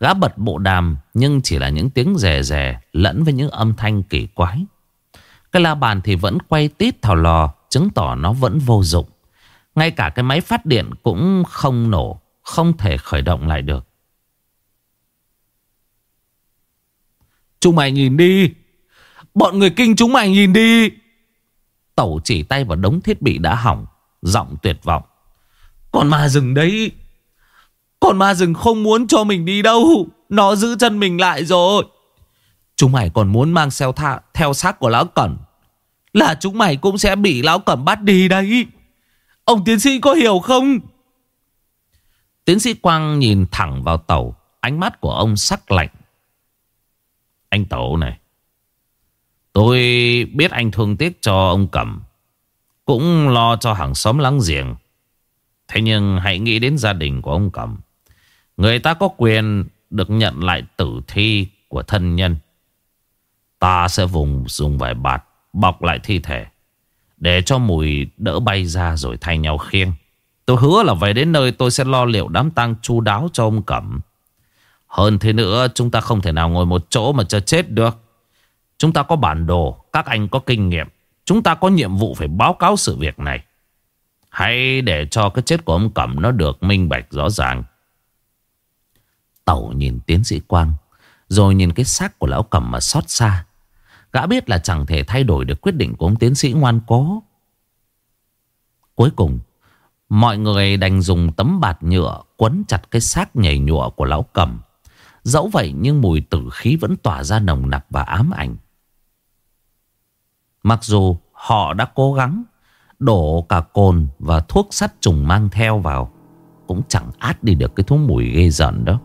Gã bật bộ đàm Nhưng chỉ là những tiếng rè rè Lẫn với những âm thanh kỳ quái. Cái la bàn thì vẫn quay tít thảo lò, Chứng tỏ nó vẫn vô dụng. Ngay cả cái máy phát điện cũng không nổ Không thể khởi động lại được. Chúng mày nhìn đi. Bọn người kinh chúng mày nhìn đi. Tẩu chỉ tay vào đống thiết bị đã hỏng Giọng tuyệt vọng. Con ma rừng đấy. Con ma rừng không muốn cho mình đi đâu. Nó giữ chân mình lại rồi. Chúng mày còn muốn mang xeo tha, theo xác của lão cẩn. Là chúng mày cũng sẽ bị lão cẩn bắt đi đấy Ông tiến sĩ có hiểu không? Tiến sĩ Quang nhìn thẳng vào tàu. Ánh mắt của ông sắc lạnh. Anh tàu này, Tôi biết anh thương tiếc cho ông Cẩm, Cũng lo cho hàng xóm láng giềng. Thế nhưng hãy nghĩ đến gia đình của ông Cẩm. Người ta có quyền được nhận lại tử thi của thân nhân. Ta sẽ vùng dùng vải bạt, bọc lại thi thể. Để cho mùi đỡ bay ra rồi thay nhau khiêng Tôi hứa là về đến nơi tôi sẽ lo liệu đám tang chu đáo cho ông Cẩm Hơn thế nữa chúng ta không thể nào ngồi một chỗ mà chờ chết được Chúng ta có bản đồ, các anh có kinh nghiệm. Chúng ta có nhiệm vụ phải báo cáo sự việc này. Hãy để cho cái chết của ông Cẩm nó được minh bạch rõ ràng. Tẩu nhìn tiến sĩ Quang, rồi nhìn cái xác của lão Cẩm mà xót xa. Gã biết là chẳng thể thay đổi được quyết định của ông tiến sĩ ngoan cố. Cuối cùng, mọi người đành dùng tấm bạt nhựa quấn chặt cái xác nhảy nhụa của lão cầm. Dẫu vậy nhưng mùi tử khí vẫn tỏa ra nồng nặc và ám ảnh. Mặc dù họ đã cố gắng đổ cả cồn và thuốc sát trùng mang theo vào cũng chẳng át đi được cái thú mùi ghê giận đó.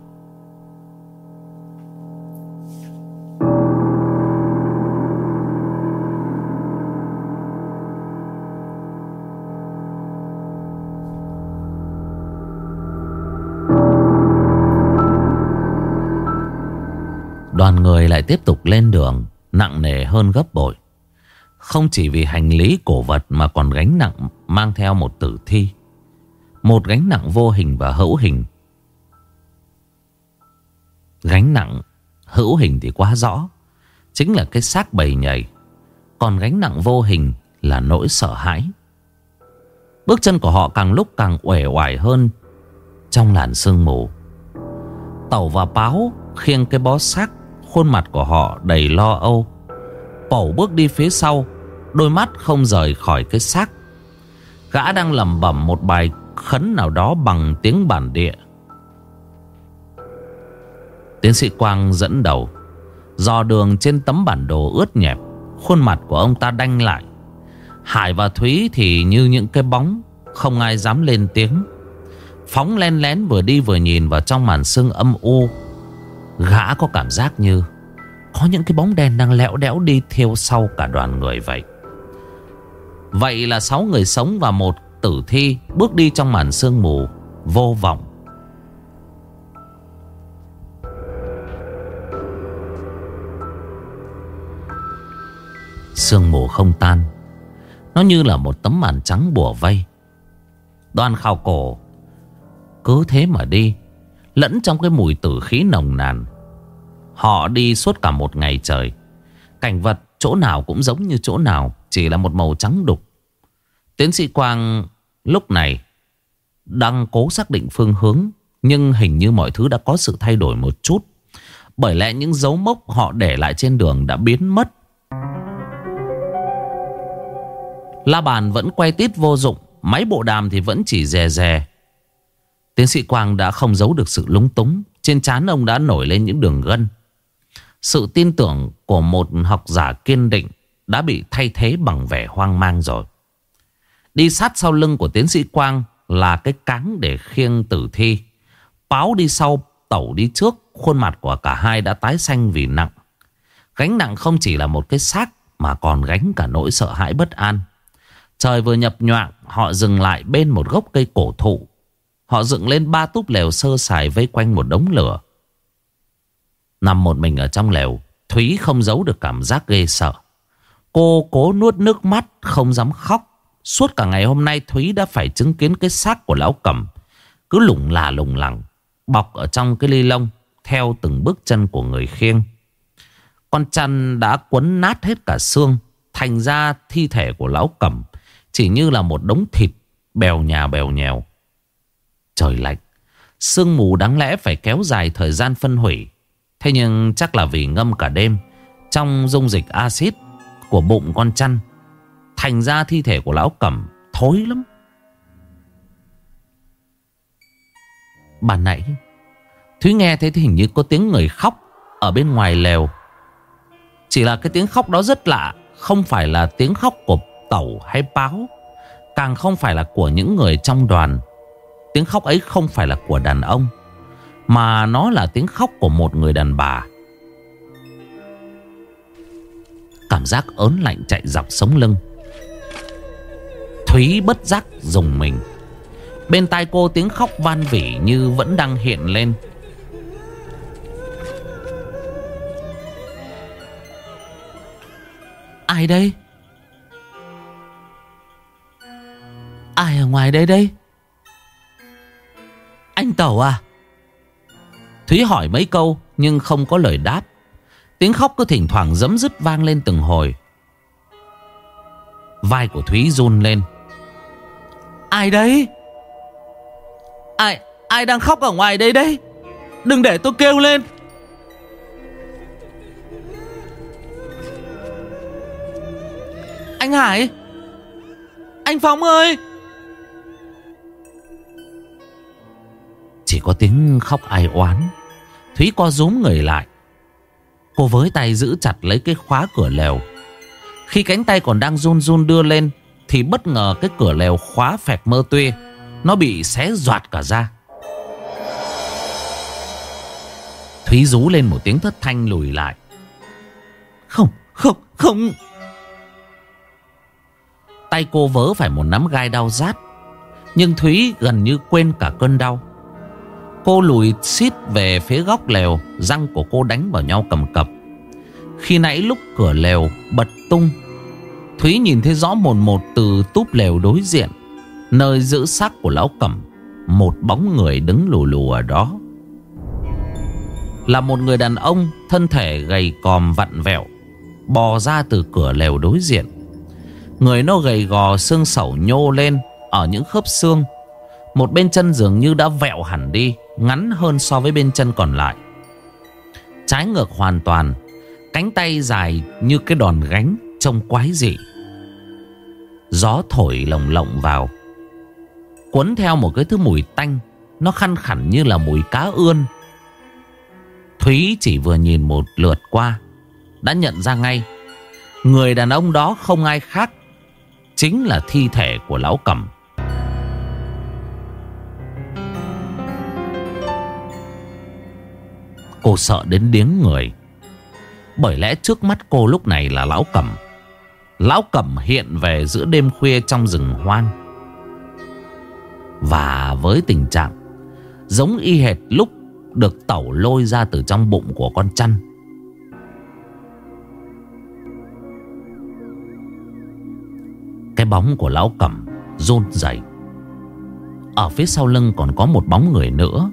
Tiếp tục lên đường Nặng nề hơn gấp bội không chỉ vì hành lý cổ vật mà còn gánh nặng mang theo một tử thi. Một gánh nặng vô hình và hữu hình. Gánh nặng hữu hình thì quá rõ. Chính là cái xác bầy nhầy. Còn gánh nặng vô hình là nỗi sợ hãi. Bước chân của họ càng lúc càng uể oải hơn trong làn sương mù. Tàu và báo khiêng cái bó xác, khuôn mặt của họ đầy lo âu. Pẩu bước đi phía sau, Đôi mắt không rời khỏi cái xác. Gã đang lẩm bẩm một bài khấn nào đó bằng tiếng bản địa. Tiến sĩ Quang dẫn đầu, Dò đường trên tấm bản đồ ướt nhẹp, Khuôn mặt của ông ta đanh lại. Hải và Thúy thì như những cái bóng, Không ai dám lên tiếng. Phóng len lén vừa đi vừa nhìn vào trong màn sương âm u. Gã có cảm giác như Có những cái bóng đen đang lẽo đẽo đi theo sau cả đoàn người vậy Vậy là 6 người sống và một tử thi bước đi trong màn sương mù vô vọng. Sương mù không tan. Nó như là một tấm màn trắng bùa vây. Đoàn khảo cổ cứ thế mà đi. Lẫn trong cái mùi tử khí nồng nàn. Họ đi suốt cả một ngày trời. Cảnh vật chỗ nào cũng giống như chỗ nào. Chỉ là một màu trắng đục Tiến sĩ Quang lúc này đang cố xác định phương hướng, Nhưng hình như mọi thứ đã có sự thay đổi một chút Bởi lẽ những dấu mốc họ để lại trên đường đã biến mất La bàn vẫn quay tít vô dụng, Máy bộ đàm thì vẫn chỉ rè rè Tiến sĩ Quang đã không giấu được sự lúng túng. Trên trán ông đã nổi lên những đường gân. Sự tin tưởng của một học giả kiên định Đã bị thay thế bằng vẻ hoang mang rồi. Đi sát sau lưng của tiến sĩ Quang Là cái cáng để khiêng tử thi. Báo đi sau, Tẩu đi trước, Khuôn mặt của cả hai đã tái xanh vì nặng. Gánh nặng không chỉ là một cái xác Mà còn gánh cả nỗi sợ hãi bất an. Trời vừa nhập nhoạng Họ dừng lại bên một gốc cây cổ thụ. Họ dựng lên ba túp lều sơ sài Vây quanh một đống lửa. Nằm một mình ở trong lều, Thúy không giấu được cảm giác ghê sợ. Cô cố nuốt nước mắt, Không dám khóc. Suốt cả ngày hôm nay, Thúy đã phải chứng kiến cái xác của lão cầm. Cứ lủng là lủng lẳng, Bọc ở trong cái ly lông, Theo từng bước chân của người khiêng. Con chăn đã quấn nát hết cả xương, Thành ra thi thể của lão cầm Chỉ như là một đống thịt, Bèo nhà bèo nhèo. Trời lạnh. Sương mù đáng lẽ phải kéo dài thời gian phân hủy. Thế nhưng chắc là vì ngâm cả đêm Trong dung dịch axit Của bụng con chăn. Thành ra thi thể của lão cẩm Thối lắm. Bà nãy, Thúy nghe thấy thì hình như có tiếng người khóc Ở bên ngoài lều. Chỉ là cái tiếng khóc đó rất lạ, Không phải là tiếng khóc của tẩu hay báo. Càng không phải là của những người trong đoàn. Tiếng khóc ấy không phải là của đàn ông, Mà nó là tiếng khóc của một người đàn bà Cảm giác ớn lạnh chạy dọc sống lưng Thúy bất giác dùng mình Bên tai cô tiếng khóc van vỉ như vẫn đang hiện lên Ai đây? Ai ở ngoài đây đây? Anh à? Thúy hỏi mấy câu nhưng không có lời đáp. Tiếng khóc cứ thỉnh thoảng dấm dứt vang lên từng hồi. Vai của Thúy run lên. Ai đấy? Ai ai đang khóc ở ngoài đây đấy? Đừng để tôi kêu lên. Anh Hải Anh Phong ơi Chỉ có tiếng khóc ai oán. Thúy co rúm người lại. Cô với tay giữ chặt lấy cái khóa cửa lều. Khi cánh tay còn đang run run đưa lên Thì bất ngờ cái cửa lều khóa phẹt mơ tuê. Nó bị xé doạt cả ra. Thúy rú lên một tiếng thất thanh lùi lại. Không, không, không. Tay cô vớ phải một nắm gai đau rát. Nhưng Thúy gần như quên cả cơn đau. Cô lùi xít về phía góc lều, Răng của cô đánh vào nhau cầm cập. Khi nãy lúc cửa lều bật tung, Thúy nhìn thấy rõ mồn một từ túp lều đối diện, Nơi giữ xác của lão cẩm Một bóng người đứng lù lù ở đó. Là một người đàn ông, Thân thể gầy còm vặn vẹo, Bò ra từ cửa lều đối diện. Người nó gầy gò, xương sẩu nhô lên Ở những khớp xương. Một bên chân dường như đã vẹo hẳn đi Ngắn hơn so với bên chân còn lại. Trái ngược hoàn toàn, Cánh tay dài như cái đòn gánh Trông quái dị. Gió thổi lồng lộng vào. Cuốn theo một cái thứ mùi tanh, Nó khăn khẳng như là mùi cá ươn. Thúy chỉ vừa nhìn một lượt qua, Đã nhận ra ngay, Người đàn ông đó không ai khác Chính là thi thể của lão cẩm. Cô sợ đến điếng người. Bởi lẽ trước mắt cô lúc này là lão cẩm. Lão cẩm hiện về giữa đêm khuya trong rừng hoang. Và với tình trạng Giống y hệt lúc được tẩu lôi ra từ trong bụng của con chăn. Cái bóng của lão cẩm run rẩy. Ở phía sau lưng còn có một bóng người nữa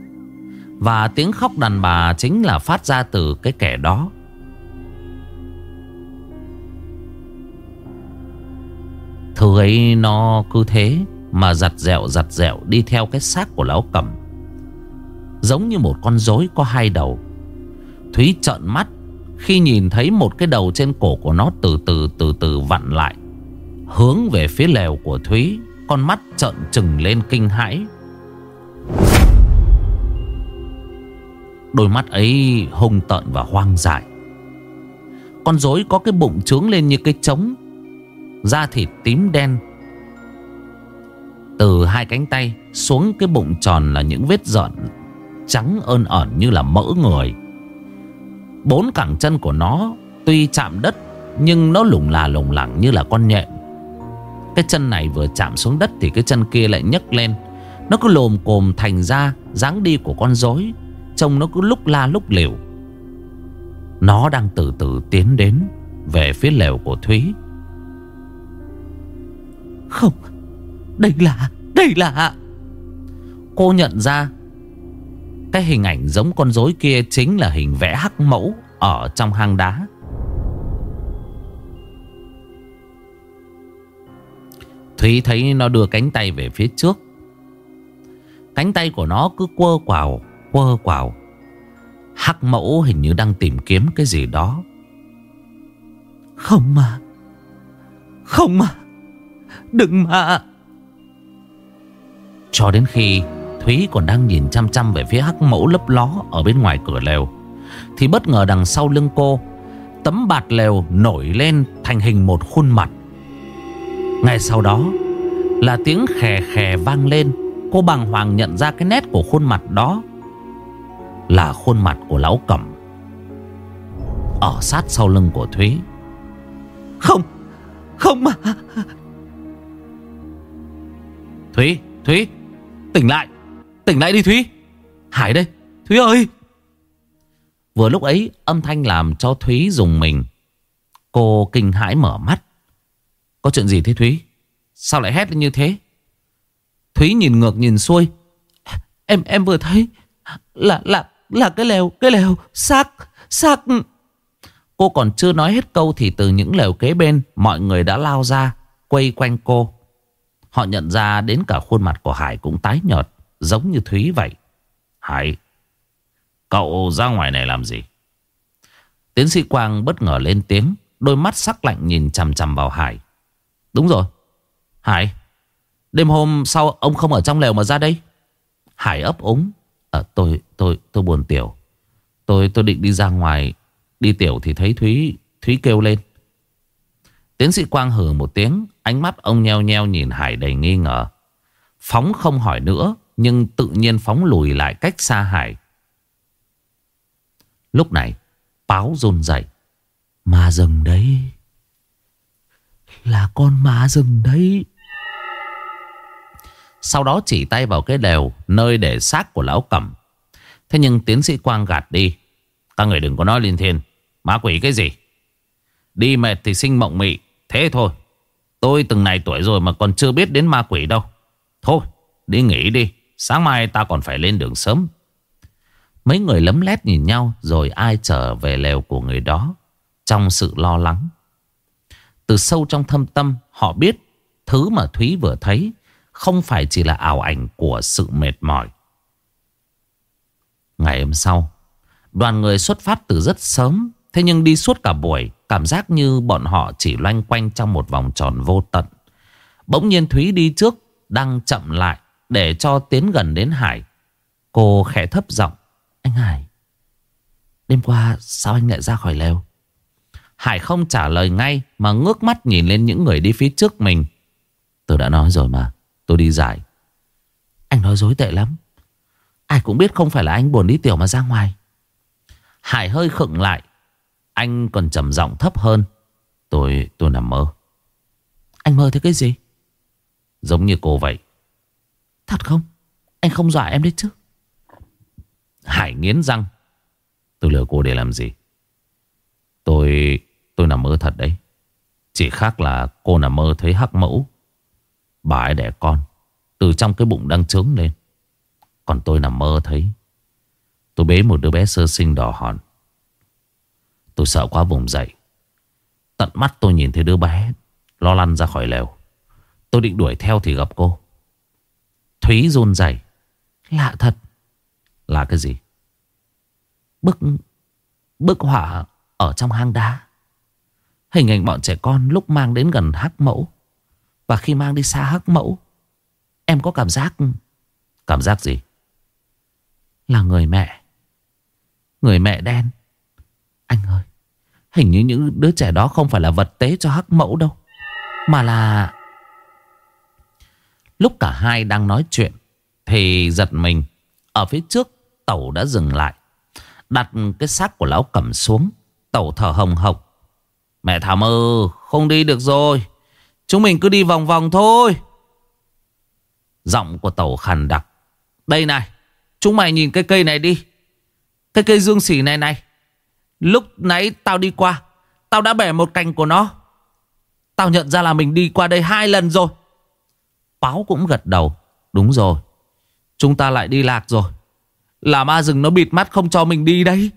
và tiếng khóc đàn bà chính là phát ra từ cái kẻ đó. Thứ ấy, nó cứ thế Mà giặt dẹo giặt dẹo đi theo cái xác của lão cầm. Giống như một con rối có hai đầu. Thúy trợn mắt Khi nhìn thấy một cái đầu trên cổ của nó từ từ từ từ vặn lại. Hướng về phía lều của Thúy, Con mắt trợn trừng lên kinh hãi. Đôi mắt ấy hung tợn và hoang dại. Con rối có cái bụng trướng lên như cái trống, Da thịt tím đen. Từ hai cánh tay xuống cái bụng tròn là những vết giận Trắng ơn ẩn như là mỡ người. Bốn cẳng chân của nó Tuy chạm đất, Nhưng nó lủng là lủng lẳng như là con nhện. Cái chân này vừa chạm xuống đất Thì cái chân kia lại nhấc lên. Nó cứ lồm cồm thành ra dáng đi của con rối. Trông nó cứ lúc la lúc liều Nó đang từ từ tiến đến Về phía lều của Thúy. Không, Đây là Đây là Cô nhận ra Cái hình ảnh giống con rối kia Chính là hình vẽ hắc mẫu Ở trong hang đá. Thúy thấy nó đưa cánh tay về phía trước. Cánh tay của nó cứ quơ quào. Quơ quào. Hắc mẫu hình như đang tìm kiếm cái gì đó. Không mà. Không mà. Đừng mà. Cho đến khi Thúy còn đang nhìn chăm chăm về phía hắc mẫu lấp ló Ở bên ngoài cửa lều Thì bất ngờ đằng sau lưng cô Tấm bạt lều nổi lên thành hình một khuôn mặt. Ngay sau đó Là tiếng khè khè vang lên Cô bàng hoàng nhận ra cái nét của khuôn mặt đó Là khuôn mặt của lão cẩm. Ở sát sau lưng của Thúy. Không Không mà. Thúy Thúy Tỉnh lại Tỉnh lại đi Thúy. Hải đây Thúy ơi. Vừa lúc ấy âm thanh làm cho Thúy dùng mình. Cô kinh hãi mở mắt. Có chuyện gì thế Thúy? Sao lại hét lên như thế? Thúy nhìn ngược nhìn xuôi. Em em vừa thấy Là là là cái lều Cái lều xác xác. Cô còn chưa nói hết câu Thì từ những lều kế bên, Mọi người đã lao ra Quay quanh cô. Họ nhận ra đến cả khuôn mặt của Hải cũng tái nhợt, Giống như Thúy vậy. Hải, Cậu ra ngoài này làm gì? Tiến sĩ Quang bất ngờ lên tiếng, Đôi mắt sắc lạnh nhìn chằm chằm vào Hải. Đúng rồi. Hải, Đêm hôm sau ông không ở trong lều mà ra đây? Hải ấp úng à, Tôi tôi tôi buồn tiểu. Tôi tôi định đi ra ngoài Đi tiểu thì thấy Thúy Thúy kêu lên. Tiến sĩ Quang hừ một tiếng Ánh mắt ông nheo nheo nhìn Hải đầy nghi ngờ. Phóng không hỏi nữa Nhưng tự nhiên Phóng lùi lại cách xa Hải. Lúc này Báo run dậy Ma rừng đấy Là con ma rừng đấy. Sau đó chỉ tay vào cái đều Nơi để xác của lão cẩm Thế nhưng tiến sĩ Quang gạt đi. Các người đừng có nói liên thiên. Ma quỷ cái gì? Đi mệt thì sinh mộng mị. Thế thôi. Tôi từng này tuổi rồi mà còn chưa biết đến ma quỷ đâu. Thôi, đi nghỉ đi. Sáng mai ta còn phải lên đường sớm. Mấy người lấm lét nhìn nhau Rồi ai trở về lều của người đó Trong sự lo lắng. Từ sâu trong thâm tâm, Họ biết Thứ mà Thúy vừa thấy không phải chỉ là ảo ảnh của sự mệt mỏi. Ngày hôm sau, Đoàn người xuất phát từ rất sớm, Thế nhưng đi suốt cả buổi, Cảm giác như bọn họ chỉ loanh quanh trong một vòng tròn vô tận. Bỗng nhiên Thúy đi trước, Đang chậm lại Để cho tiến gần đến Hải. Cô khẽ thấp giọng, Anh Hải, Đêm qua sao anh lại ra khỏi lều? Hải không trả lời ngay Mà ngước mắt nhìn lên những người đi phía trước mình. Tôi đã nói rồi mà Tôi đi giải. Anh nói dối tệ lắm. Ai cũng biết không phải là anh buồn đi tiểu mà ra ngoài. Hải hơi khựng lại. Anh còn trầm giọng thấp hơn. Tôi tôi nằm mơ. Anh mơ thấy cái gì? Giống như cô vậy. Thật không? Anh không dọa em đấy chứ. Hải nghiến răng. Tôi lừa cô để làm gì? Tôi Tôi nằm mơ thật đấy. Chỉ khác là cô nằm mơ thấy hắc mẫu Bà ấy đẻ con, Từ trong cái bụng đang trướng lên. Còn tôi nằm mơ thấy. Tôi bế một đứa bé sơ sinh đỏ hòn. Tôi sợ quá vùng dậy. Tận mắt tôi nhìn thấy đứa bé Lo lăn ra khỏi lều. Tôi định đuổi theo thì gặp cô. Thúy run rẩy. Lạ thật. Là cái gì? Bức Bức họa ở trong hang đá. Hình ảnh bọn trẻ con lúc mang đến gần hắc mẫu. Và khi mang đi xa hắc mẫu, Em có cảm giác Cảm giác gì? Là người mẹ. Người mẹ đen. Anh ơi, Hình như những đứa trẻ đó không phải là vật tế cho hắc mẫu đâu, Mà là Lúc cả hai đang nói chuyện Thì giật mình. Ở phía trước, tàu đã dừng lại. Đặt cái xác của lão cầm xuống, Tàu thở hồng hộc. Mẹ thảo mơ, không đi được rồi. Chúng mình cứ đi vòng vòng thôi. Giọng của tàu khàn đặc. Đây này, Chúng mày nhìn cái cây này đi. Cái cây dương xỉ này này. Lúc nãy tao đi qua, Tao đã bẻ một cành của nó. Tao nhận ra là mình đi qua đây hai lần rồi. Báo cũng gật đầu. Đúng rồi, Chúng ta lại đi lạc rồi. Là ma rừng nó bịt mắt không cho mình đi đấy.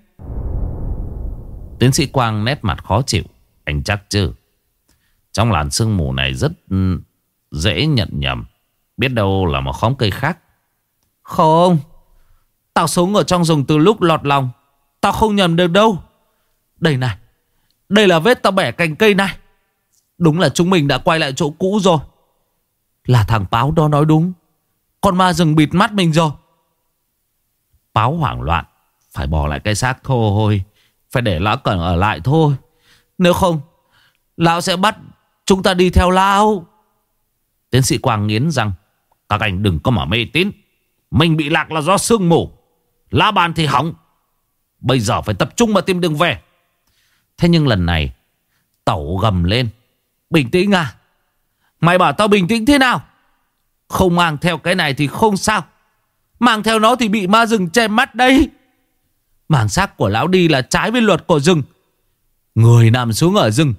Tiến sĩ Quang nét mặt khó chịu. Anh chắc chứ? Trong làn sương mù này rất ừ, dễ nhận nhầm. Biết đâu là một khóm cây khác. Không. Tao sống ở trong rừng từ lúc lọt lòng. Tao không nhầm được đâu. Đây này. Đây là vết tao bẻ cành cây này. Đúng là chúng mình đã quay lại chỗ cũ rồi. Là thằng Báo đó nói đúng. Con ma rừng bịt mắt mình rồi. Báo hoảng loạn. Phải bỏ lại cây xác thôi. Phải để lão cẩn ở lại thôi. Nếu không Lão sẽ bắt chúng ta đi theo lao. Tiến sĩ Quang nghiến rằng Các anh đừng có mà mê tín. Mình bị lạc là do sương mù. Lá bàn thì hỏng. Bây giờ phải tập trung mà tìm đường về. Thế nhưng lần này Tẩu gầm lên. Bình tĩnh à? Mày bảo tao bình tĩnh thế nào? Không mang theo cái này thì không sao. Mang theo nó thì bị ma rừng che mắt đấy. Mang xác của lão đi là trái với luật của rừng. Người nằm xuống ở rừng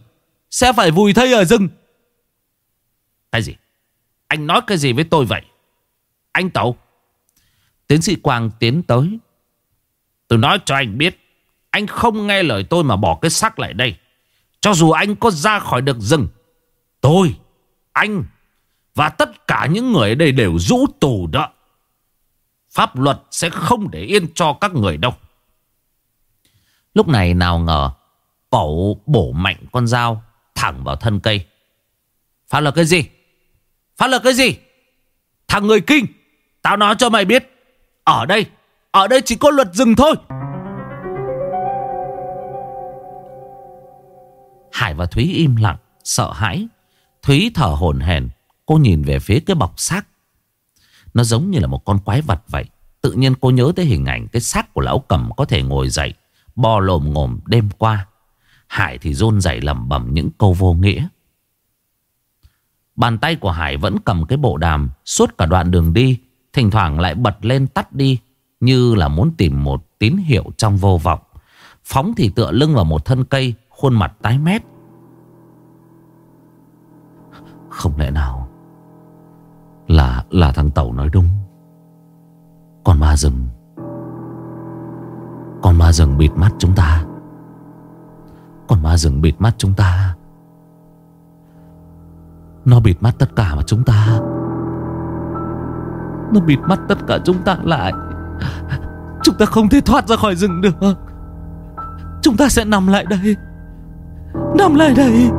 sẽ phải vùi thây ở rừng. Cái gì? Anh nói cái gì với tôi vậy? Anh Tẩu, Tiến sĩ Quang tiến tới. Tôi nói cho anh biết, Anh không nghe lời tôi mà bỏ cái xác lại đây. Cho dù anh có ra khỏi được rừng, Tôi, Anh Và tất cả những người ở đây đều rũ tù đó. Pháp luật sẽ không để yên cho các người đâu. Lúc này nào ngờ Bổ bổ mạnh con dao. Thẳng vào thân cây. Phá là cái gì? Phá là cái gì? Thằng người kinh, Tao nói cho mày biết. Ở đây Ở đây chỉ có luật rừng thôi. Hải và Thúy im lặng, Sợ hãi. Thúy thở hổn hển, Cô nhìn về phía cái bọc xác. Nó giống như là một con quái vật vậy. Tự nhiên cô nhớ tới hình ảnh Cái xác của lão cầm có thể ngồi dậy, Bò lồm ngồm đêm qua. Hải thì rôn rẩy lẩm bẩm những câu vô nghĩa. Bàn tay của Hải vẫn cầm cái bộ đàm Suốt cả đoạn đường đi, Thỉnh thoảng lại bật lên tắt đi, Như là muốn tìm một tín hiệu trong vô vọng. Phóng thì tựa lưng vào một thân cây, Khuôn mặt tái mét. Không lẽ nào Là là thằng Tẩu nói đúng? Con ma rừng. Con ma rừng bịt mắt chúng ta. Con ma rừng bịt mắt chúng ta. Nó bịt mắt tất cả mà chúng ta. Nó bịt mắt tất cả chúng ta lại. Chúng ta không thể thoát ra khỏi rừng được. Chúng ta sẽ nằm lại đây. Nằm lại đây.